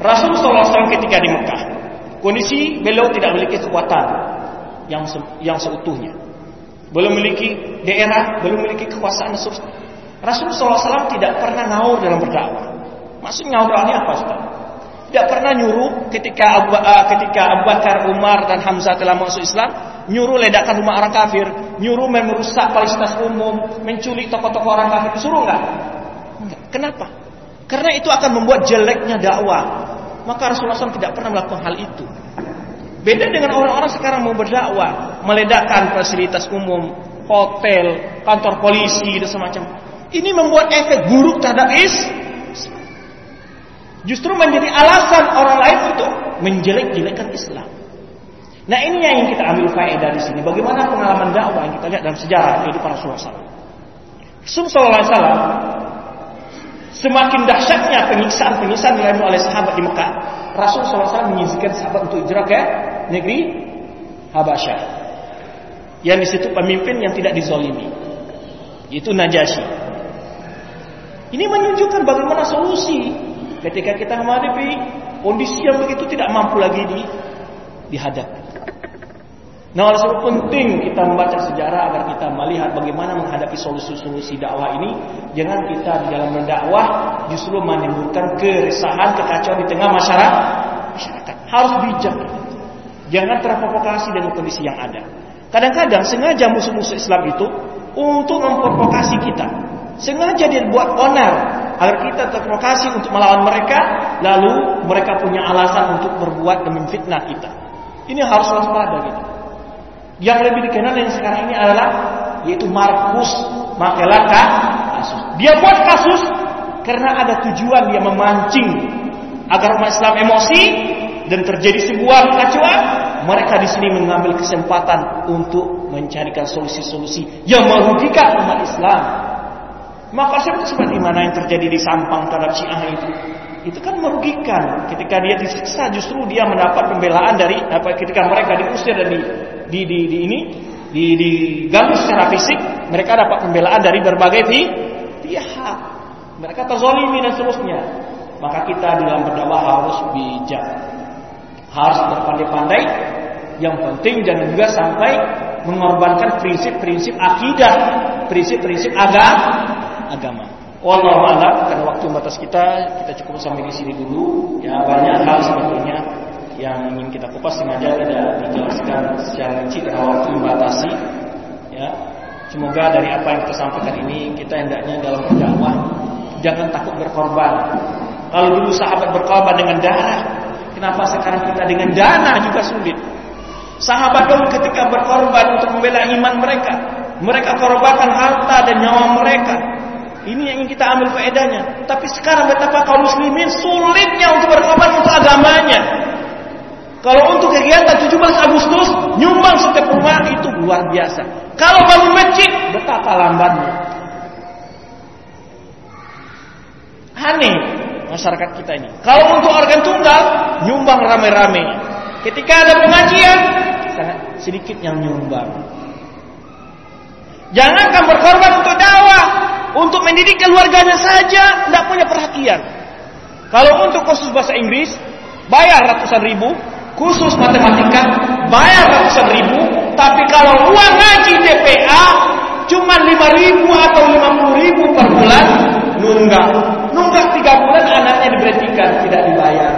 Rasulullah SAW ketika di Mekah, kondisi beliau tidak memiliki kekuatan yang yang seutuhnya. Belum memiliki daerah, belum memiliki kekuasaan Rasulullah SAW tidak pernah ngaur dalam berdakwah. Maksudnya ngaur ini apa Ustaz? Tidak pernah nyuruh ketika Abu, uh, ketika Abu Bakar, Umar dan Hamzah telah masuk Islam, nyuruh ledakkan rumah orang kafir, nyuruh merusak fasilitas umum, menculik tokoh-tokoh orang kafir, disuruh enggak? Enggak. Kenapa? Karena itu akan membuat jeleknya dakwah. Maka Rasulullah SAW tidak pernah melakukan hal itu. Beda dengan orang-orang sekarang mau berdakwah, meledakkan fasilitas umum, hotel, kantor polisi dan semacam. Ini membuat efek buruk terhadap is. Justru menjadi alasan orang lain untuk menjelek-jelekan Islam. Nah ini yang kita ambil faedah di sini. Bagaimana pengalaman dakwah yang kita lihat dalam sejarah kehidupan Rasulullah SAW. Rasulullah SAW semakin dahsyatnya penyiksaan-penyiksaan dilakukan oleh sahabat di Mekah. Rasulullah SAW mengizinkan sahabat untuk hijrah ke negeri Habasyah. Yang di situ pemimpin yang tidak dizolimi. Itu Najasyi. Ini menunjukkan bagaimana solusi ketika kita menghadapi kondisi yang begitu tidak mampu lagi di, dihadapi. Nah, oleh sebab penting kita membaca sejarah agar kita melihat bagaimana menghadapi solusi-solusi dakwah ini. Jangan kita di dalam mendakwah justru menimbulkan keresahan, kekacauan di tengah masyarakat. Masyarakat harus bijak. Jangan terprovokasi dengan kondisi yang ada. Kadang-kadang sengaja musuh-musuh Islam itu untuk memprovokasi kita. Sengaja dia buat onar agar kita terprovokasi untuk melawan mereka, lalu mereka punya alasan untuk berbuat dan memfitnah kita. Ini harus waspada gitu. Yang lebih dikenal yang sekarang ini adalah yaitu Markus Makelaka kasus. Dia buat kasus karena ada tujuan dia memancing agar umat Islam emosi dan terjadi sebuah kekacauan. Mereka di sini mengambil kesempatan untuk mencarikan solusi-solusi yang merugikan umat Islam. Maka seperti mana yang terjadi di Sampang terhadap Syiah itu? Itu kan merugikan. Ketika dia disiksa justru dia mendapat pembelaan dari apa ketika mereka diusir dan di, di, di ini di, diganggu secara fisik, mereka dapat pembelaan dari berbagai pihak. Mereka terzolimi dan seterusnya. Maka kita dalam berdakwah harus bijak, harus berpandai-pandai. Yang penting jangan juga sampai mengorbankan prinsip-prinsip akidah, prinsip-prinsip agama. agama. A'lam karena waktu batas kita kita cukup sampai di sini dulu. Ya banyak hal sebetulnya yang ingin kita kupas sengaja tidak dijelaskan secara rinci karena waktu membatasi. Ya, semoga dari apa yang kita sampaikan ini kita hendaknya dalam berdakwah jangan takut berkorban. Kalau dulu sahabat berkorban dengan darah, kenapa sekarang kita dengan dana juga sulit? Sahabat dulu ketika berkorban untuk membela iman mereka, Mereka korbankan harta dan nyawa mereka. Ini yang ingin kita ambil faedahnya. Tapi sekarang betapa kaum muslimin sulitnya untuk berkorban untuk agamanya. Kalau untuk kegiatan 17 Agustus nyumbang setiap rumah itu luar biasa. Kalau bangun masjid betapa lambatnya. Aneh masyarakat kita ini. Kalau untuk organ tunggal nyumbang rame-rame. Ketika ada pengajian sangat sedikit yang nyumbang. Jangankan berkorban untuk dakwah, untuk mendidik keluarganya saja tidak punya perhatian. Kalau untuk khusus bahasa Inggris bayar ratusan ribu, khusus matematika bayar ratusan ribu, tapi kalau uang ngaji TPA cuma lima ribu atau lima puluh ribu per bulan, nunggak. Nunggak tiga bulan anaknya diberhentikan, tidak dibayar.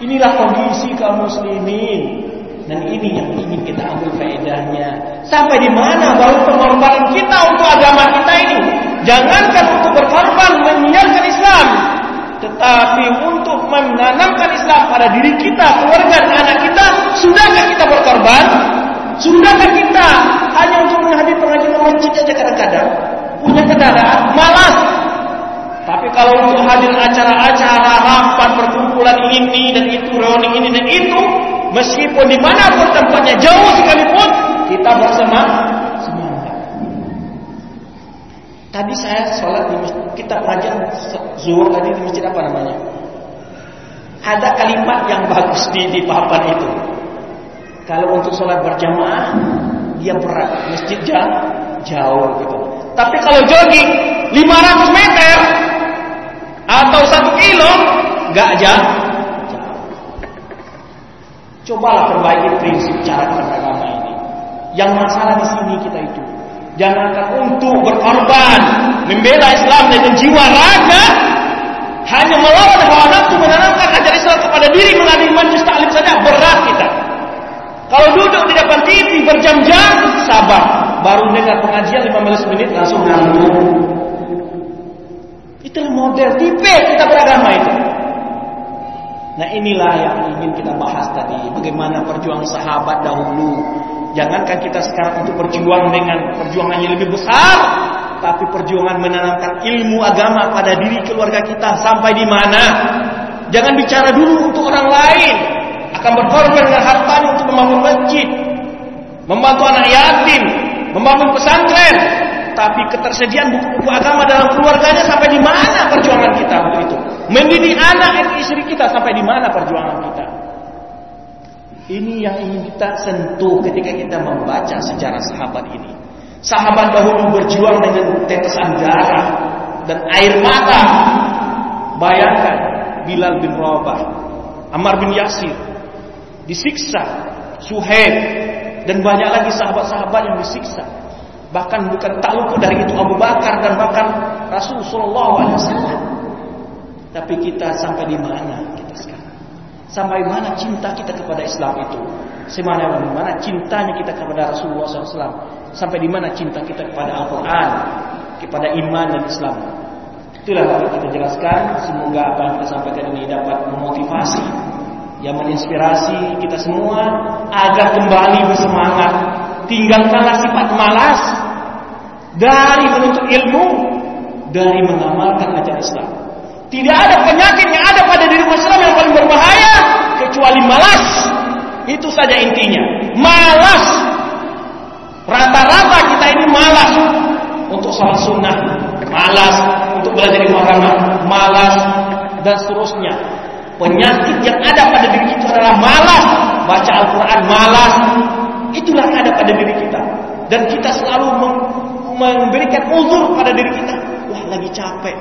Inilah kondisi kaum muslimin. Dan ini yang ingin kita ambil faedahnya. Sampai di mana baru pengorbanan kita untuk agama kita ini? Jangankan untuk berkorban menyiarkan Islam, tetapi untuk menanamkan Islam pada diri kita, keluarga dan anak kita, sudahkah kita berkorban? Sudahkah kita hanya untuk menghadiri pengajian masjid saja kadang-kadang punya kendaraan malas? Tapi kalau untuk hadir acara-acara rapat perkumpulan ini dan itu, reuni ini dan itu, meskipun di mana pun tempatnya jauh sekalipun, kita bersemangat. Tadi saya sholat di masjid, kita pengajian zuhur tadi di masjid apa namanya? Ada kalimat yang bagus di, di papan itu. Kalau untuk sholat berjamaah, dia berat, masjid jauh, jauh gitu. Tapi kalau jogging 500 meter atau satu kilo, gak jauh. Cobalah perbaiki prinsip cara beragama ini. Yang masalah di sini kita itu Jangankan untuk berkorban membela Islam dengan jiwa raga, hanya melawan hawa nafsu menanamkan ajar Islam kepada diri melalui majlis taklim saja berat kita. Kalau duduk di depan TV berjam-jam, sabar. Baru dengar pengajian 15 menit langsung ngantuk. Itulah model tipe kita beragama itu. Nah inilah yang ingin kita bahas tadi. Bagaimana perjuangan sahabat dahulu Jangankan kita sekarang untuk berjuang dengan perjuangan yang lebih besar, tapi perjuangan menanamkan ilmu agama pada diri keluarga kita sampai di mana? Jangan bicara dulu untuk orang lain, akan berkorban dengan hartanya untuk membangun masjid, membantu anak yatim, membangun pesantren, tapi ketersediaan buku-buku agama dalam keluarganya sampai di mana perjuangan kita untuk itu? Mendidik anak dan istri kita sampai di mana perjuangan kita? Ini yang ingin kita sentuh ketika kita membaca sejarah sahabat ini. Sahabat dahulu berjuang dengan tetesan darah dan air mata. Bayangkan Bilal bin Rabah, Ammar bin Yasir disiksa, Suhaib dan banyak lagi sahabat-sahabat yang disiksa. Bahkan bukan tak luput dari itu Abu Bakar dan bahkan Rasulullah SAW. Tapi kita sampai di mana? Sampai mana cinta kita kepada Islam itu? Semana mana cintanya kita kepada Rasulullah SAW? Sampai di mana cinta kita kepada Al-Quran, kepada iman dan Islam? Itulah yang kita jelaskan. Semoga apa yang kita sampaikan ini dapat memotivasi, yang menginspirasi kita semua agar kembali bersemangat. Tinggalkanlah sifat malas dari menuntut ilmu, dari mengamalkan ajaran Islam. Tidak ada penyakit yang ada pada diri Islam yang paling berbahaya kecuali malas. Itu saja intinya. Malas. Rata-rata kita ini malas untuk sholat sunnah, malas untuk belajar ilmu agama, malas dan seterusnya. Penyakit yang ada pada diri kita adalah malas baca Al-Quran, malas. Itulah yang ada pada diri kita. Dan kita selalu memberikan uzur pada diri kita. Wah lagi capek,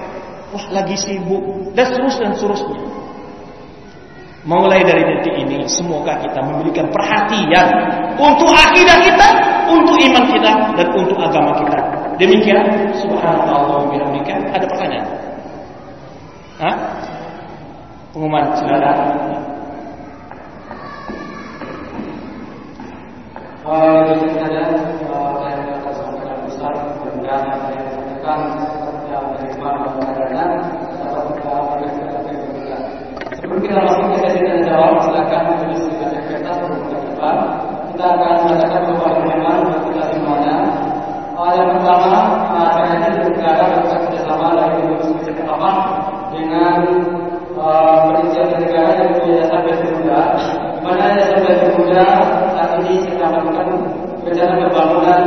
wah lagi sibuk dan seterusnya dan seterusnya. Mulai dari detik ini semoga kita memberikan perhatian untuk akidah kita, untuk iman kita dan untuk agama kita. Demikian subhanallah bihamdika. Ada pertanyaan? Hah? Pengumuman silakan. Uh, saja saya akan dan yang mana dapat kita Sebelum kita masuk ke sesi tanya Semoga saat ini kita lakukan rencana pembangunan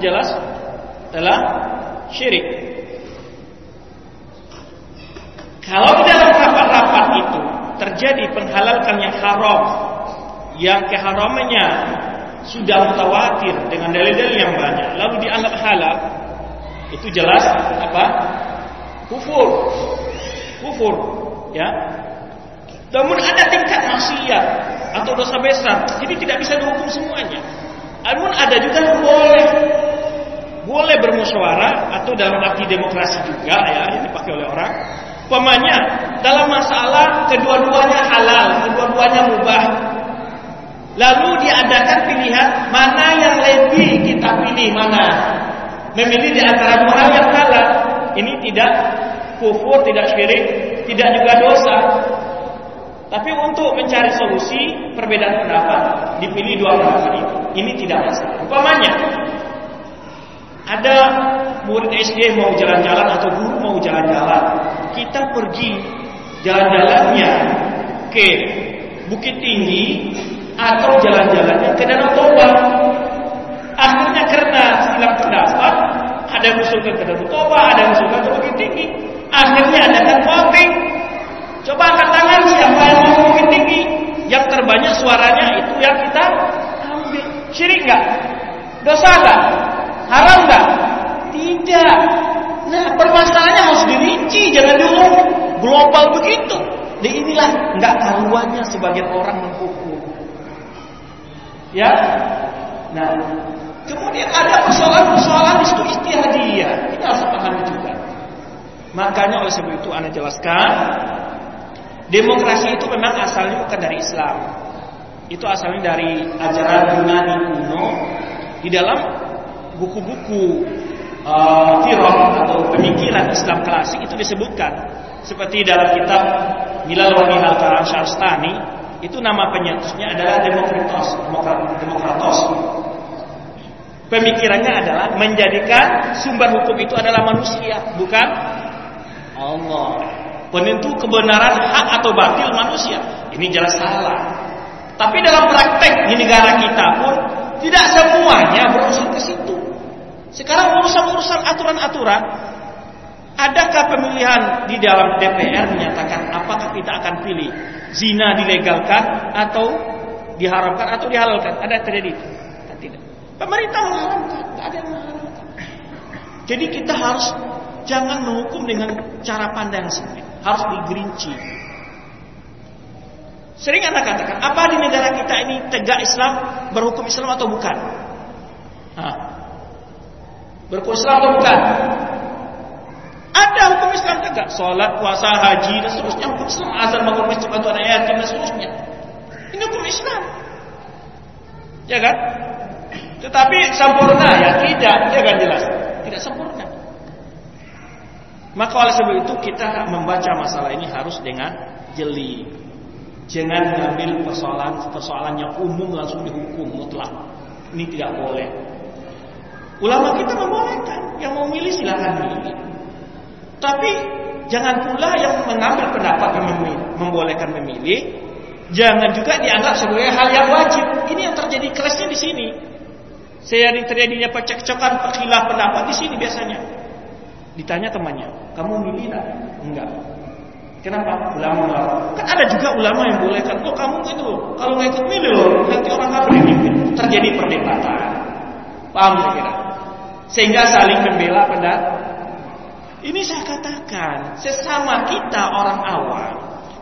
jelas adalah syirik. Kalau di dalam rapat-rapat itu terjadi penghalalkan yang haram, yang keharamannya sudah mutawatir dengan dalil-dalil yang banyak, lalu dianggap halal, itu jelas apa? Kufur. Kufur, ya. Namun ada tingkat maksiat atau dosa besar, jadi tidak bisa dihukum semuanya. Namun ada juga yang boleh boleh bermusyawarah atau dalam arti demokrasi juga ya yang dipakai oleh orang. Pemanya dalam masalah kedua-duanya halal, kedua-duanya mubah. Lalu diadakan pilihan mana yang lebih kita pilih mana. Memilih di antara dua yang halal. Ini tidak kufur, tidak syirik, tidak juga dosa. Tapi untuk mencari solusi perbedaan pendapat dipilih dua pendapat itu. Ini tidak masalah. Umpamanya ada murid SD mau jalan-jalan atau guru mau jalan-jalan. Kita pergi jalan-jalannya ke Bukit Tinggi atau jalan-jalannya ke Danau Toba. Akhirnya karena silang pendapat, ada yang ke Danau Toba, ada yang ke Bukit Tinggi. Akhirnya ada kan voting. Coba angkat tangan siapa yang mau Bukit Tinggi. Yang terbanyak suaranya itu yang kita ambil. Syirik nggak? Dosa nggak? Haram nggak? Tidak. Nah, permasalahannya harus dirinci, jangan diumum global begitu. Dan inilah nggak tahuannya sebagian orang menghukum. Ya. Nah, kemudian ada persoalan-persoalan di situ istihadiyah. Ini harus pahami juga. Makanya oleh sebab itu Anda jelaskan demokrasi itu memang asalnya bukan dari Islam. Itu asalnya dari ajaran Yunani kuno di dalam buku-buku uh, atau pemikiran Islam klasik itu disebutkan. Seperti dalam kitab Milal wa Karam Syarstani itu nama penyetusnya adalah Demokritos Demokratos. Pemikirannya adalah menjadikan sumber hukum itu adalah manusia bukan Allah penentu kebenaran hak atau batil manusia ini jelas salah tapi dalam praktek di negara kita pun tidak semuanya berusaha ke situ sekarang urusan-urusan aturan-aturan, adakah pemilihan di dalam DPR menyatakan apakah kita akan pilih zina dilegalkan atau diharamkan atau dihalalkan? Ada terjadi? Tidak. Pemerintah mengharamkan, tidak ada yang mengharamkan. Jadi kita harus jangan menghukum dengan cara pandang sempit, harus digerinci. Sering anak katakan, apa di negara kita ini tegak Islam, berhukum Islam atau bukan? Nah, Berhukum Islam atau bukan? Ada hukum Islam tegak. Sholat, puasa, haji, dan seterusnya. Hukum Islam. Azan, bangun masjid, bantu anak yatim, dan seterusnya. Ini hukum Islam. Ya kan? Tetapi sempurna ya? Tidak. Ya kan jelas? Tidak sempurna. Maka oleh sebab itu kita membaca masalah ini harus dengan jeli. Jangan mengambil persoalan persoalan yang umum langsung dihukum mutlak. Ini tidak boleh. Ulama kita membolehkan, yang mau milih silahkan milih. Tapi jangan pula yang mengambil pendapat yang membolehkan memilih, jangan juga dianggap sebagai hal yang wajib. Ini yang terjadi kelasnya di sini. Seiring terjadinya percekcokan, perkhilaf pendapat di sini biasanya. Ditanya temannya, kamu milih tak? Enggak. Kenapa? Ulama Kan ada juga ulama yang bolehkan. Oh kamu itu, kalau nggak ikut milih loh, nanti orang kafir Terjadi perdebatan. Paham kira-kira? Sehingga saling membela pendapat. Ini saya katakan, sesama kita orang awam,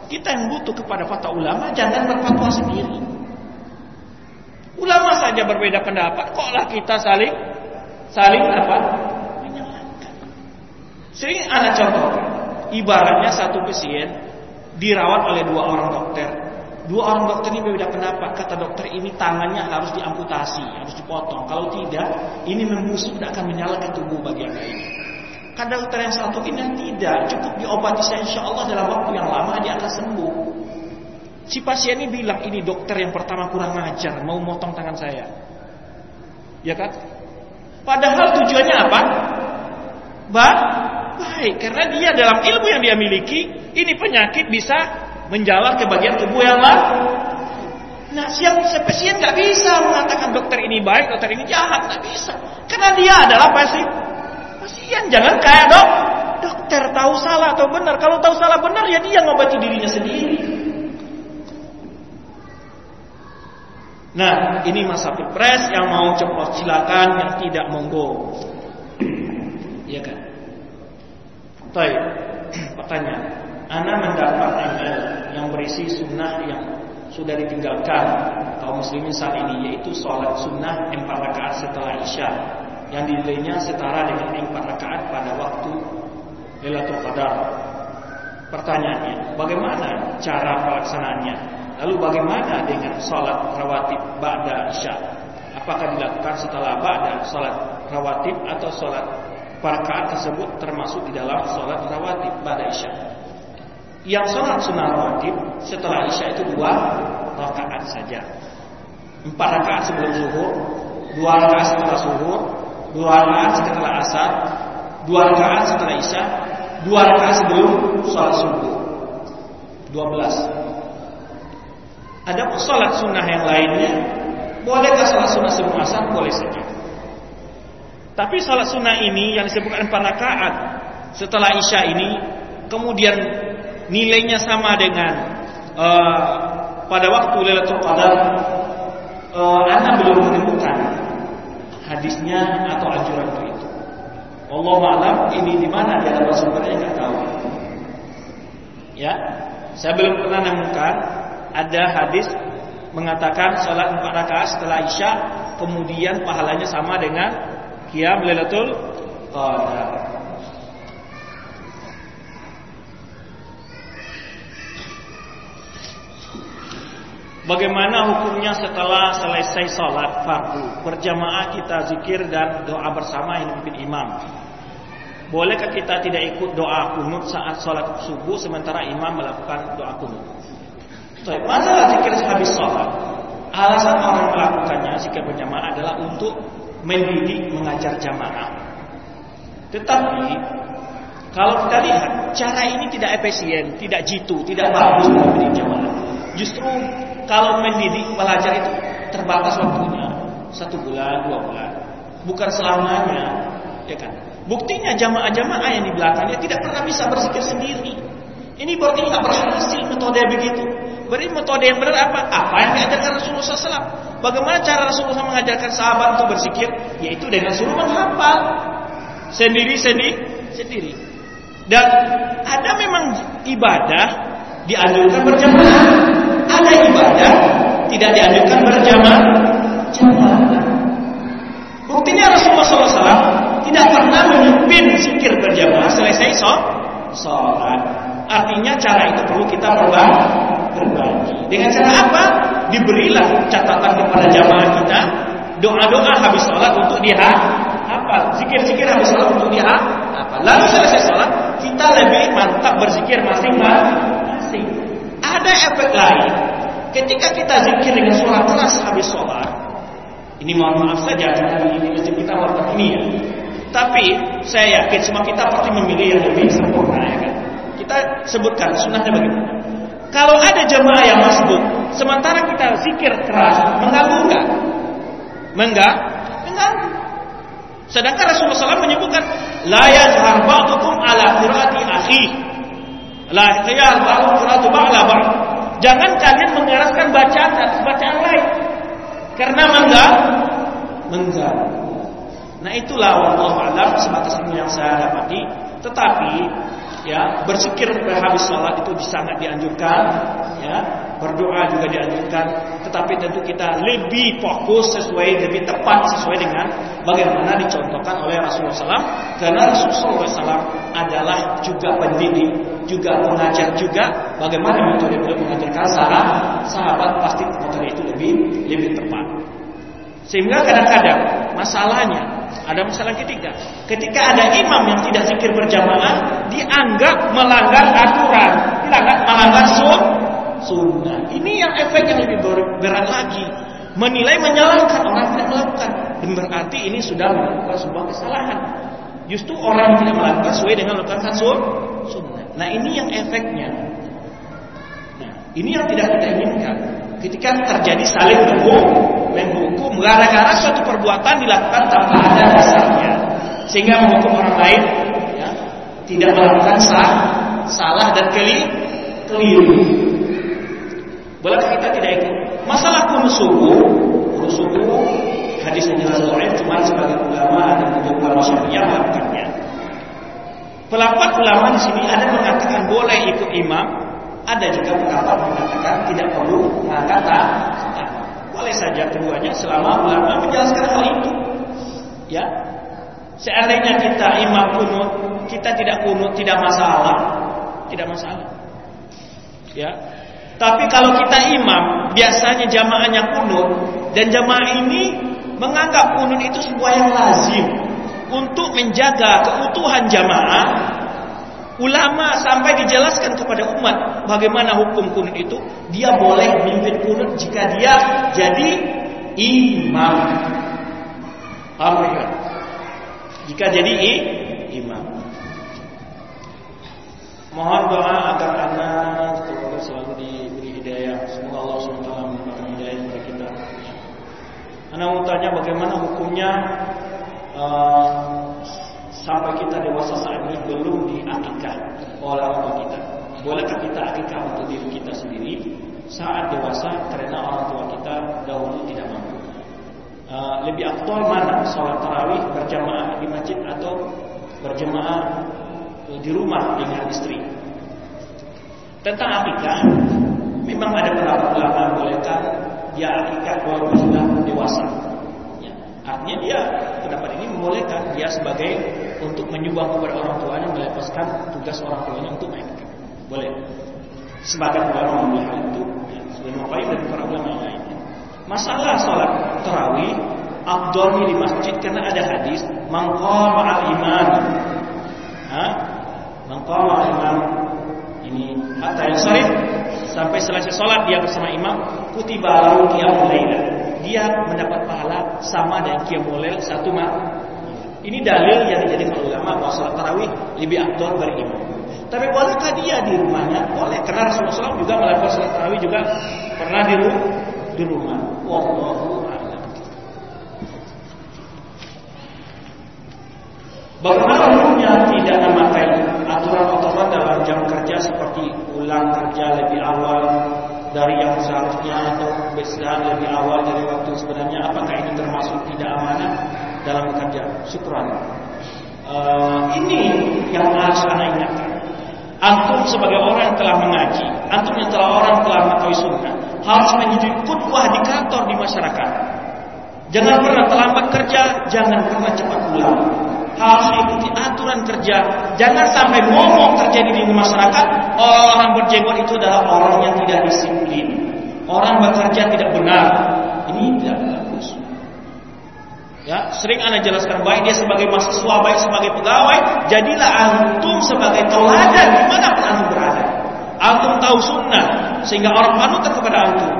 Kita yang butuh kepada fatwa ulama jangan berfatwa sendiri. Ulama saja berbeda pendapat, koklah kita saling saling apa? Sering anak contoh, ibaratnya satu pasien dirawat oleh dua orang dokter. Dua orang dokter ini berbeda pendapat. Kata dokter ini tangannya harus diamputasi, harus dipotong. Kalau tidak, ini membusuk dan akan menyala ke tubuh bagian lainnya. Kata dokter yang satu ini tidak, cukup diobati saya insya Allah dalam waktu yang lama dia akan sembuh. Si pasien ini bilang ini dokter yang pertama kurang ajar, mau motong tangan saya. Ya kan? Padahal tujuannya apa? Ba baik, karena dia dalam ilmu yang dia miliki, ini penyakit bisa menjalar ke bagian tubuh yang lain. Nah, siang pasien nggak bisa mengatakan dokter ini baik, dokter ini jahat, nggak bisa. Karena dia adalah pasien. Pasien jangan kayak dok, dokter tahu salah atau benar. Kalau tahu salah benar ya dia ngobati dirinya sendiri. Nah, ini masa pilpres yang mau ceplos silakan, yang tidak monggo. Iya kan? Baik, pertanyaan. Ana mendapat email yang berisi sunnah yang sudah ditinggalkan kaum muslimin saat ini yaitu sholat sunnah empat rakaat setelah isya yang nilainya setara dengan empat rakaat pada waktu Lailatul Qadar. Pertanyaannya, bagaimana cara pelaksanaannya? Lalu bagaimana dengan sholat rawatib ba'da isya? Apakah dilakukan setelah ba'da sholat rawatib atau sholat rakaat tersebut termasuk di dalam sholat rawatib ba'da isya? Yang sholat sunnah rawatib setelah isya itu dua rakaat saja. Empat rakaat sebelum zuhur, dua rakaat setelah zuhur, dua rakaat setelah asar, dua rakaat setelah isya, dua rakaat sebelum sholat subuh. Dua belas. Ada sholat sunnah yang lainnya, bolehkah sholat sunnah sebelum asar? Boleh saja. Tapi sholat sunnah ini yang disebutkan empat rakaat setelah isya ini, kemudian nilainya sama dengan uh, pada waktu Lailatul Qadar, uh, Anda belum menemukan hadisnya atau anjuran itu. Allah malam ini di mana di dalam sumbernya nggak tahu. Ya, saya belum pernah menemukan ada hadis mengatakan sholat empat rakaat setelah isya kemudian pahalanya sama dengan qiyam lailatul qadar. Bagaimana hukumnya setelah selesai sholat fardu? Berjamaah kita zikir dan doa bersama yang dipimpin imam. Bolehkah kita tidak ikut doa kunut saat sholat subuh Sementara imam melakukan doa kunut? Masalah zikir habis sholat Alasan orang melakukannya zikir berjamaah adalah untuk mendidik mengajar jamaah. Tetapi Kalau kita lihat cara ini tidak efisien, tidak jitu, tidak bagus mendidik jamaah. Justru kalau mendidik pelajar itu terbatas waktunya. Satu bulan dua bulan. Bukan selamanya ya kan? Buktinya jamaah-jamaah yang di belakangnya tidak pernah bisa berzikir sendiri. Ini berarti nggak berhasil metode begitu. Berarti metode yang benar apa? Apa yang diajarkan Rasulullah SAW bagaimana cara Rasulullah mengajarkan sahabat untuk berzikir yaitu dengan suruh menghafal sendiri sendiri sendiri dan ada memang ibadah dianjurkan berjamaah ada ibadah tidak dianjurkan berjamaah. Buktinya Rasulullah SAW tidak pernah memimpin zikir berjamaah selesai sholat. Artinya cara itu perlu kita berbagi. Dengan cara apa? Diberilah catatan kepada jamaah kita doa-doa habis sholat untuk dia apa? Zikir-zikir habis sholat untuk dia apa? Lalu selesai sholat kita lebih mantap berzikir masing-masing. Ada efek lain ketika kita zikir dengan suara keras habis sholat. Ini mohon maaf saja karena di masjid kita waktu ini ya. Tapi saya yakin semua kita pasti memilih yang lebih sempurna ya kan. Kita sebutkan sunnahnya bagaimana. Kalau ada jemaah yang masbuk, sementara kita zikir keras, mengganggu enggak? Menggak? Mengganggu. Sedangkan Rasulullah SAW menyebutkan la yazhar ba'dukum ala qiraati akhi. La yazhar ba'du qiraatu ba'la ba'd. Jangan kalian mengeraskan bacaan atas bacaan lain. Karena mengganggu. Mengganggu. Nah itulah Allah alam sebatas ilmu yang saya dapati. Tetapi ya bersikir habis sholat itu sangat dianjurkan ya. Berdoa juga dianjurkan tetapi tentu kita lebih fokus sesuai lebih tepat sesuai dengan bagaimana dicontohkan oleh Rasulullah SAW. Karena Rasulullah SAW adalah juga pendidik juga pengajar juga. Bagaimana metode beliau mengajarkan? Sahabat sahabat pasti metode itu lebih lebih tepat. Sehingga kadang-kadang masalahnya ada masalah ketiga. Ketika ada imam yang tidak zikir berjamaah, dianggap melanggar aturan, dianggap melanggar sun, sunnah. Ini yang efek yang lebih berat lagi. Menilai menyalahkan orang tidak melakukan. Dan berarti ini sudah melakukan sebuah kesalahan. Justru orang tidak melakukan sesuai dengan melakukan sun, sunnah. Nah ini yang efeknya. Nah, ini yang tidak kita inginkan. Ketika terjadi saling berhubung menghukum gara-gara suatu perbuatan dilakukan tanpa ada dasarnya sehingga menghukum orang lain ya, tidak melakukan sah, salah dan keli, keliru. Bolehkah kita tidak ikut? Masalah kunus subuh, kunus subuh hadis yang jelas lain cuma sebagai ulama dan juga syafi'iyah melakukannya. Pelapat ulama di sini ada mengatakan boleh ikut imam, ada juga pendapat mengatakan tidak perlu mengangkat boleh saja keduanya selama ulama menjelaskan hal itu. Ya. Seandainya kita imam kunut, kita tidak kunut tidak masalah. Tidak masalah. Ya. Tapi kalau kita imam, biasanya jamaahnya kunut dan jamaah ini menganggap kunut itu sebuah yang lazim untuk menjaga keutuhan jamaah Ulama sampai dijelaskan kepada umat bagaimana hukum kunut itu, dia boleh memimpin kunut jika dia jadi imam. Paham Jika jadi imam. Mohon doa agar anak keluarga selalu diberi hidayah. Semoga Allah SWT memberikan hidayah kepada kita. Anak mau tanya bagaimana hukumnya uh, sampai kita dewasa saat ini belum diakikah oleh orang kita. Bolehkah kita akikah untuk diri kita sendiri saat dewasa karena orang tua kita dahulu tidak mampu? Uh, lebih aktual mana sholat tarawih berjamaah di masjid atau berjamaah di rumah dengan istri? Tentang akikah, memang ada beberapa ulama dia akikah kalau sudah dewasa. Ya. Artinya dia pendapat ini membolehkan dia sebagai untuk menyumbang kepada orang tuanya melepaskan tugas orang tuanya untuk naik boleh. Sebagian ulama memilih itu ya, sebagai Muqayyim dan para ulama yang lainnya masalah sholat tarawih abdul di masjid karena ada hadis mangqama al iman mangqama al imam. Ini hatta yansarif sampai selesai sholat dia bersama imam kutiba lahu qiyamul dia mendapat pahala sama dengan qiyamul lail satu malam ini dalil yang dijadikan ulama bahwa sholat tarawih lebih aktor berimam. Tapi bolehkah dia di rumahnya? Boleh. Karena Rasulullah SAW juga melakukan sholat tarawih juga pernah di rumah. Di rumah. Wallahu a'lam. Bagaimana hukumnya tidak memakai aturan-aturan dalam jam kerja seperti pulang kerja lebih awal dari yang seharusnya atau besar lebih awal dari waktu sebenarnya? Apakah ini termasuk tidak amanah? Dalam bekerja. Syukran. Uh, ini yang harus anda ingatkan. Antum sebagai orang yang telah mengaji, antum yang telah orang yang telah mengetahui sunnah, harus menjadi kudwah di kantor di masyarakat. Jangan pernah terlambat kerja, jangan pernah cepat pulang. Harus ikuti aturan kerja. Jangan sampai ngomong terjadi di masyarakat, orang berjenggot itu adalah orang yang tidak disiplin. Orang bekerja tidak benar. Ini tidak. Ya, sering anda jelaskan baik dia sebagai mahasiswa, baik sebagai pegawai, jadilah antum sebagai teladan di mana pun antum berada. Antum tahu sunnah sehingga orang panutan kepada antum.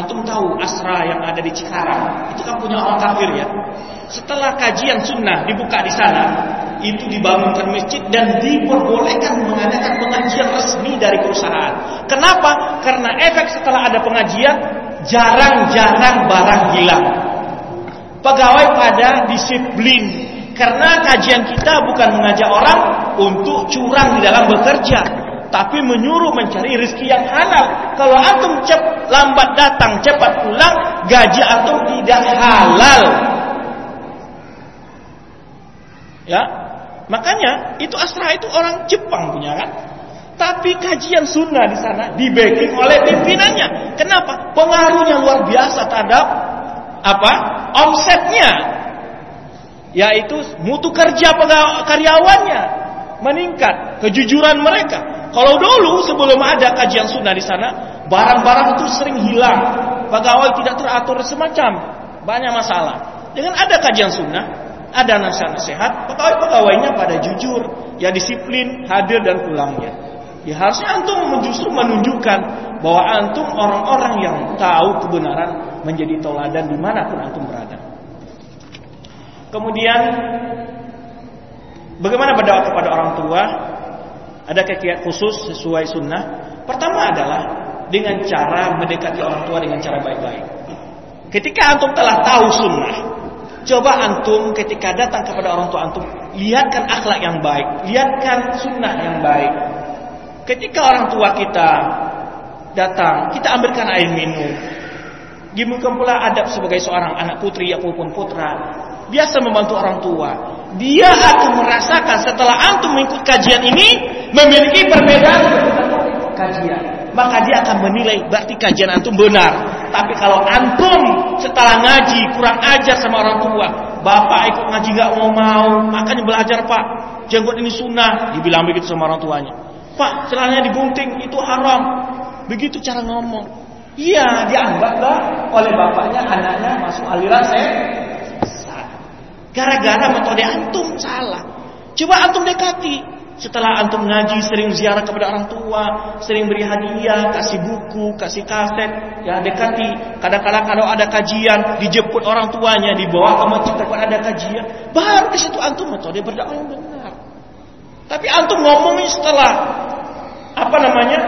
Antum tahu asra yang ada di Cikarang itu kan punya orang kafir ya. Setelah kajian sunnah dibuka di sana, itu dibangunkan masjid dan diperbolehkan mengadakan pengajian resmi dari perusahaan. Kenapa? Karena efek setelah ada pengajian jarang-jarang barang hilang pegawai pada disiplin. Karena kajian kita bukan mengajak orang untuk curang di dalam bekerja, tapi menyuruh mencari rezeki yang halal. Kalau antum cep, lambat datang, cepat pulang, gaji antum tidak halal. Ya. Makanya itu Astra itu orang Jepang punya kan. Tapi kajian sunnah di sana di backing oleh pimpinannya. Kenapa? Pengaruhnya luar biasa terhadap apa? Omsetnya. Yaitu mutu kerja karyawannya meningkat, kejujuran mereka. Kalau dulu sebelum ada kajian sunnah di sana, barang-barang itu sering hilang, pegawai tidak teratur semacam banyak masalah. Dengan ada kajian sunnah, ada nasihat-nasihat, pegawai-pegawainya pada jujur, ya disiplin, hadir dan pulangnya. Ya harusnya antum justru menunjukkan bahwa antum orang-orang yang tahu kebenaran menjadi toladan di mana pun antum berada. Kemudian bagaimana berdakwah kepada orang tua? Ada kiat khusus sesuai sunnah. Pertama adalah dengan cara mendekati orang tua dengan cara baik-baik. Ketika antum telah tahu sunnah, coba antum ketika datang kepada orang tua antum, lihatkan akhlak yang baik, lihatkan sunnah yang baik, Ketika orang tua kita datang, kita ambilkan air minum. Dimulkan pula adab sebagai seorang anak putri ataupun putra. Biasa membantu orang tua. Dia akan merasakan setelah antum mengikut kajian ini memiliki perbedaan kajian. Maka dia akan menilai berarti kajian antum benar. Tapi kalau antum setelah ngaji kurang ajar sama orang tua, bapak ikut ngaji gak mau mau, makanya belajar pak. Jenggot ini sunnah, dibilang begitu sama orang tuanya. Pak, celananya digunting itu haram. Begitu cara ngomong. Iya, dianggaplah oleh bapaknya anaknya masuk aliran sesat. Gara-gara metode antum salah. Coba antum dekati. Setelah antum ngaji, sering ziarah kepada orang tua, sering beri hadiah, kasih buku, kasih kaset, ya dekati. Kadang-kadang kalau ada kajian, dijemput orang tuanya, dibawa ke masjid tempat ada kajian, baru di situ antum metode berdakwah yang benar. Tapi antum ngomongin setelah apa namanya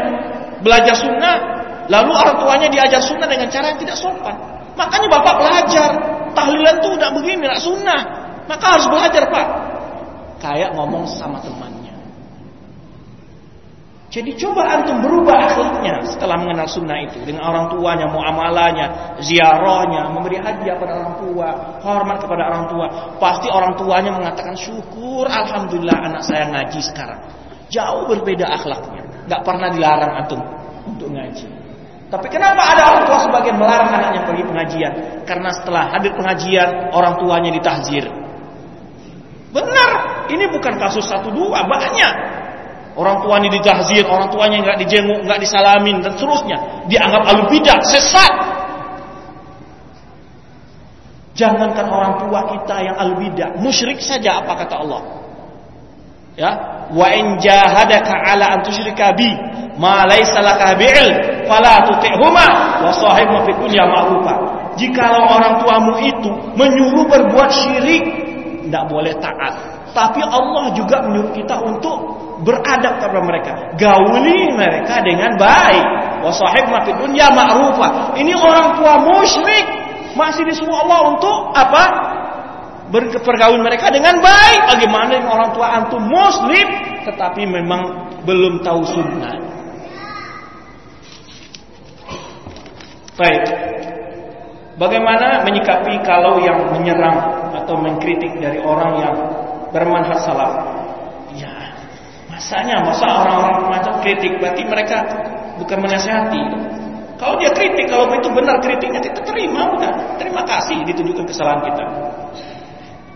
belajar sunnah, lalu orang tuanya diajar sunnah dengan cara yang tidak sopan. Makanya bapak belajar tahlilan tuh udah begini, tidak sunnah. Maka harus belajar pak. Kayak ngomong sama temannya. Jadi coba antum berubah akhlaknya setelah mengenal sunnah itu dengan orang tuanya, muamalahnya, ziarahnya, memberi hadiah pada orang tua, hormat kepada orang tua. Pasti orang tuanya mengatakan syukur, alhamdulillah anak saya ngaji sekarang. Jauh berbeda akhlaknya nggak pernah dilarang antum untuk ngaji. Tapi kenapa ada orang tua sebagian melarang anaknya pergi pengajian? Karena setelah hadir pengajian orang tuanya ditahzir. Benar, ini bukan kasus satu dua, banyak. Orang tuanya ditahzir, orang tuanya nggak dijenguk, nggak disalamin dan seterusnya. Dianggap alu bidah, sesat. Jangankan orang tua kita yang al bidah, musyrik saja apa kata Allah. Ya, wa in jahadaka ala an tusyrika bi ma laysa laka bi'il fala tuti'huma wa sahibhuma fid dunya ma'rufa. Jikalau orang tuamu itu menyuruh berbuat syirik tidak boleh taat. Tapi Allah juga menyuruh kita untuk beradab kepada mereka. Gauli mereka dengan baik. Wa sahibhuma fid dunya ma'rufa. Ini orang tua musyrik masih disuruh Allah untuk apa berpergaul mereka dengan baik. Bagaimana dengan orang tua antum muslim tetapi memang belum tahu sunnah. Baik. Bagaimana menyikapi kalau yang menyerang atau mengkritik dari orang yang bermanfaat salaf? Ya, masanya masa orang-orang macam kritik berarti mereka bukan menasihati. Kalau dia kritik, kalau itu benar kritiknya kita terima, udah terima kasih ditunjukkan kesalahan kita.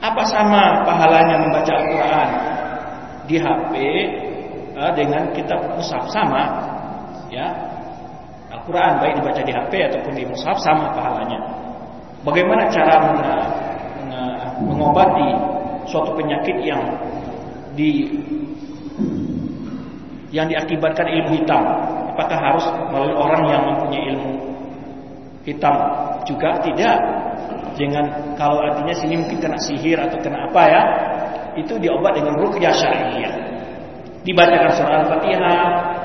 Apa sama pahalanya membaca Al-Quran di HP eh, dengan kitab mushaf sama? Ya, Al-Quran baik dibaca di HP ataupun di mushaf sama pahalanya. Bagaimana cara mengobati suatu penyakit yang di yang diakibatkan ilmu hitam? Apakah harus melalui orang yang mempunyai ilmu hitam juga? Tidak. Jangan kalau artinya sini mungkin kena sihir atau kena apa ya, itu diobat dengan rukyah syariah. Dibacakan surah Al-Fatihah,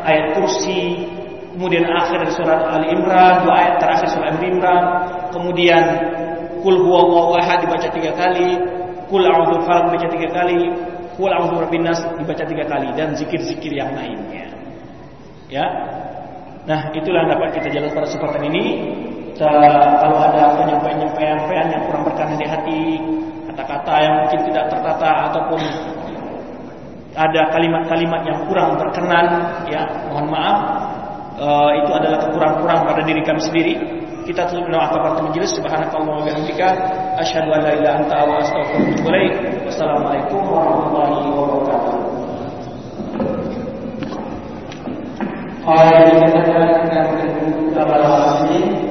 ayat kursi, kemudian akhir dari surat Ali Imran, dua ayat terakhir surah Ali Imran, kemudian kul huwallahu ahad dibaca tiga kali, kul a'udzu falaq dibaca tiga kali, kul a'udzu birabbin dibaca tiga kali dan zikir-zikir yang lainnya. Ya. Nah, itulah yang dapat kita jelaskan pada kesempatan ini kalau ada penyampaian-penyampaian yang kurang berkenan di hati, kata-kata yang mungkin tidak tertata ataupun ada kalimat-kalimat yang kurang berkenan, ya mohon maaf, uh, itu adalah kekurangan-kurang pada diri kami sendiri. Kita tutup doa kafaratul majelis subhanakallah wa bihamdika asyhadu an la ilaha anta wa astaghfiruka wa Wassalamualaikum warahmatullahi wabarakatuh. Kalau kita kita pada ini,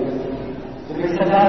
بسلام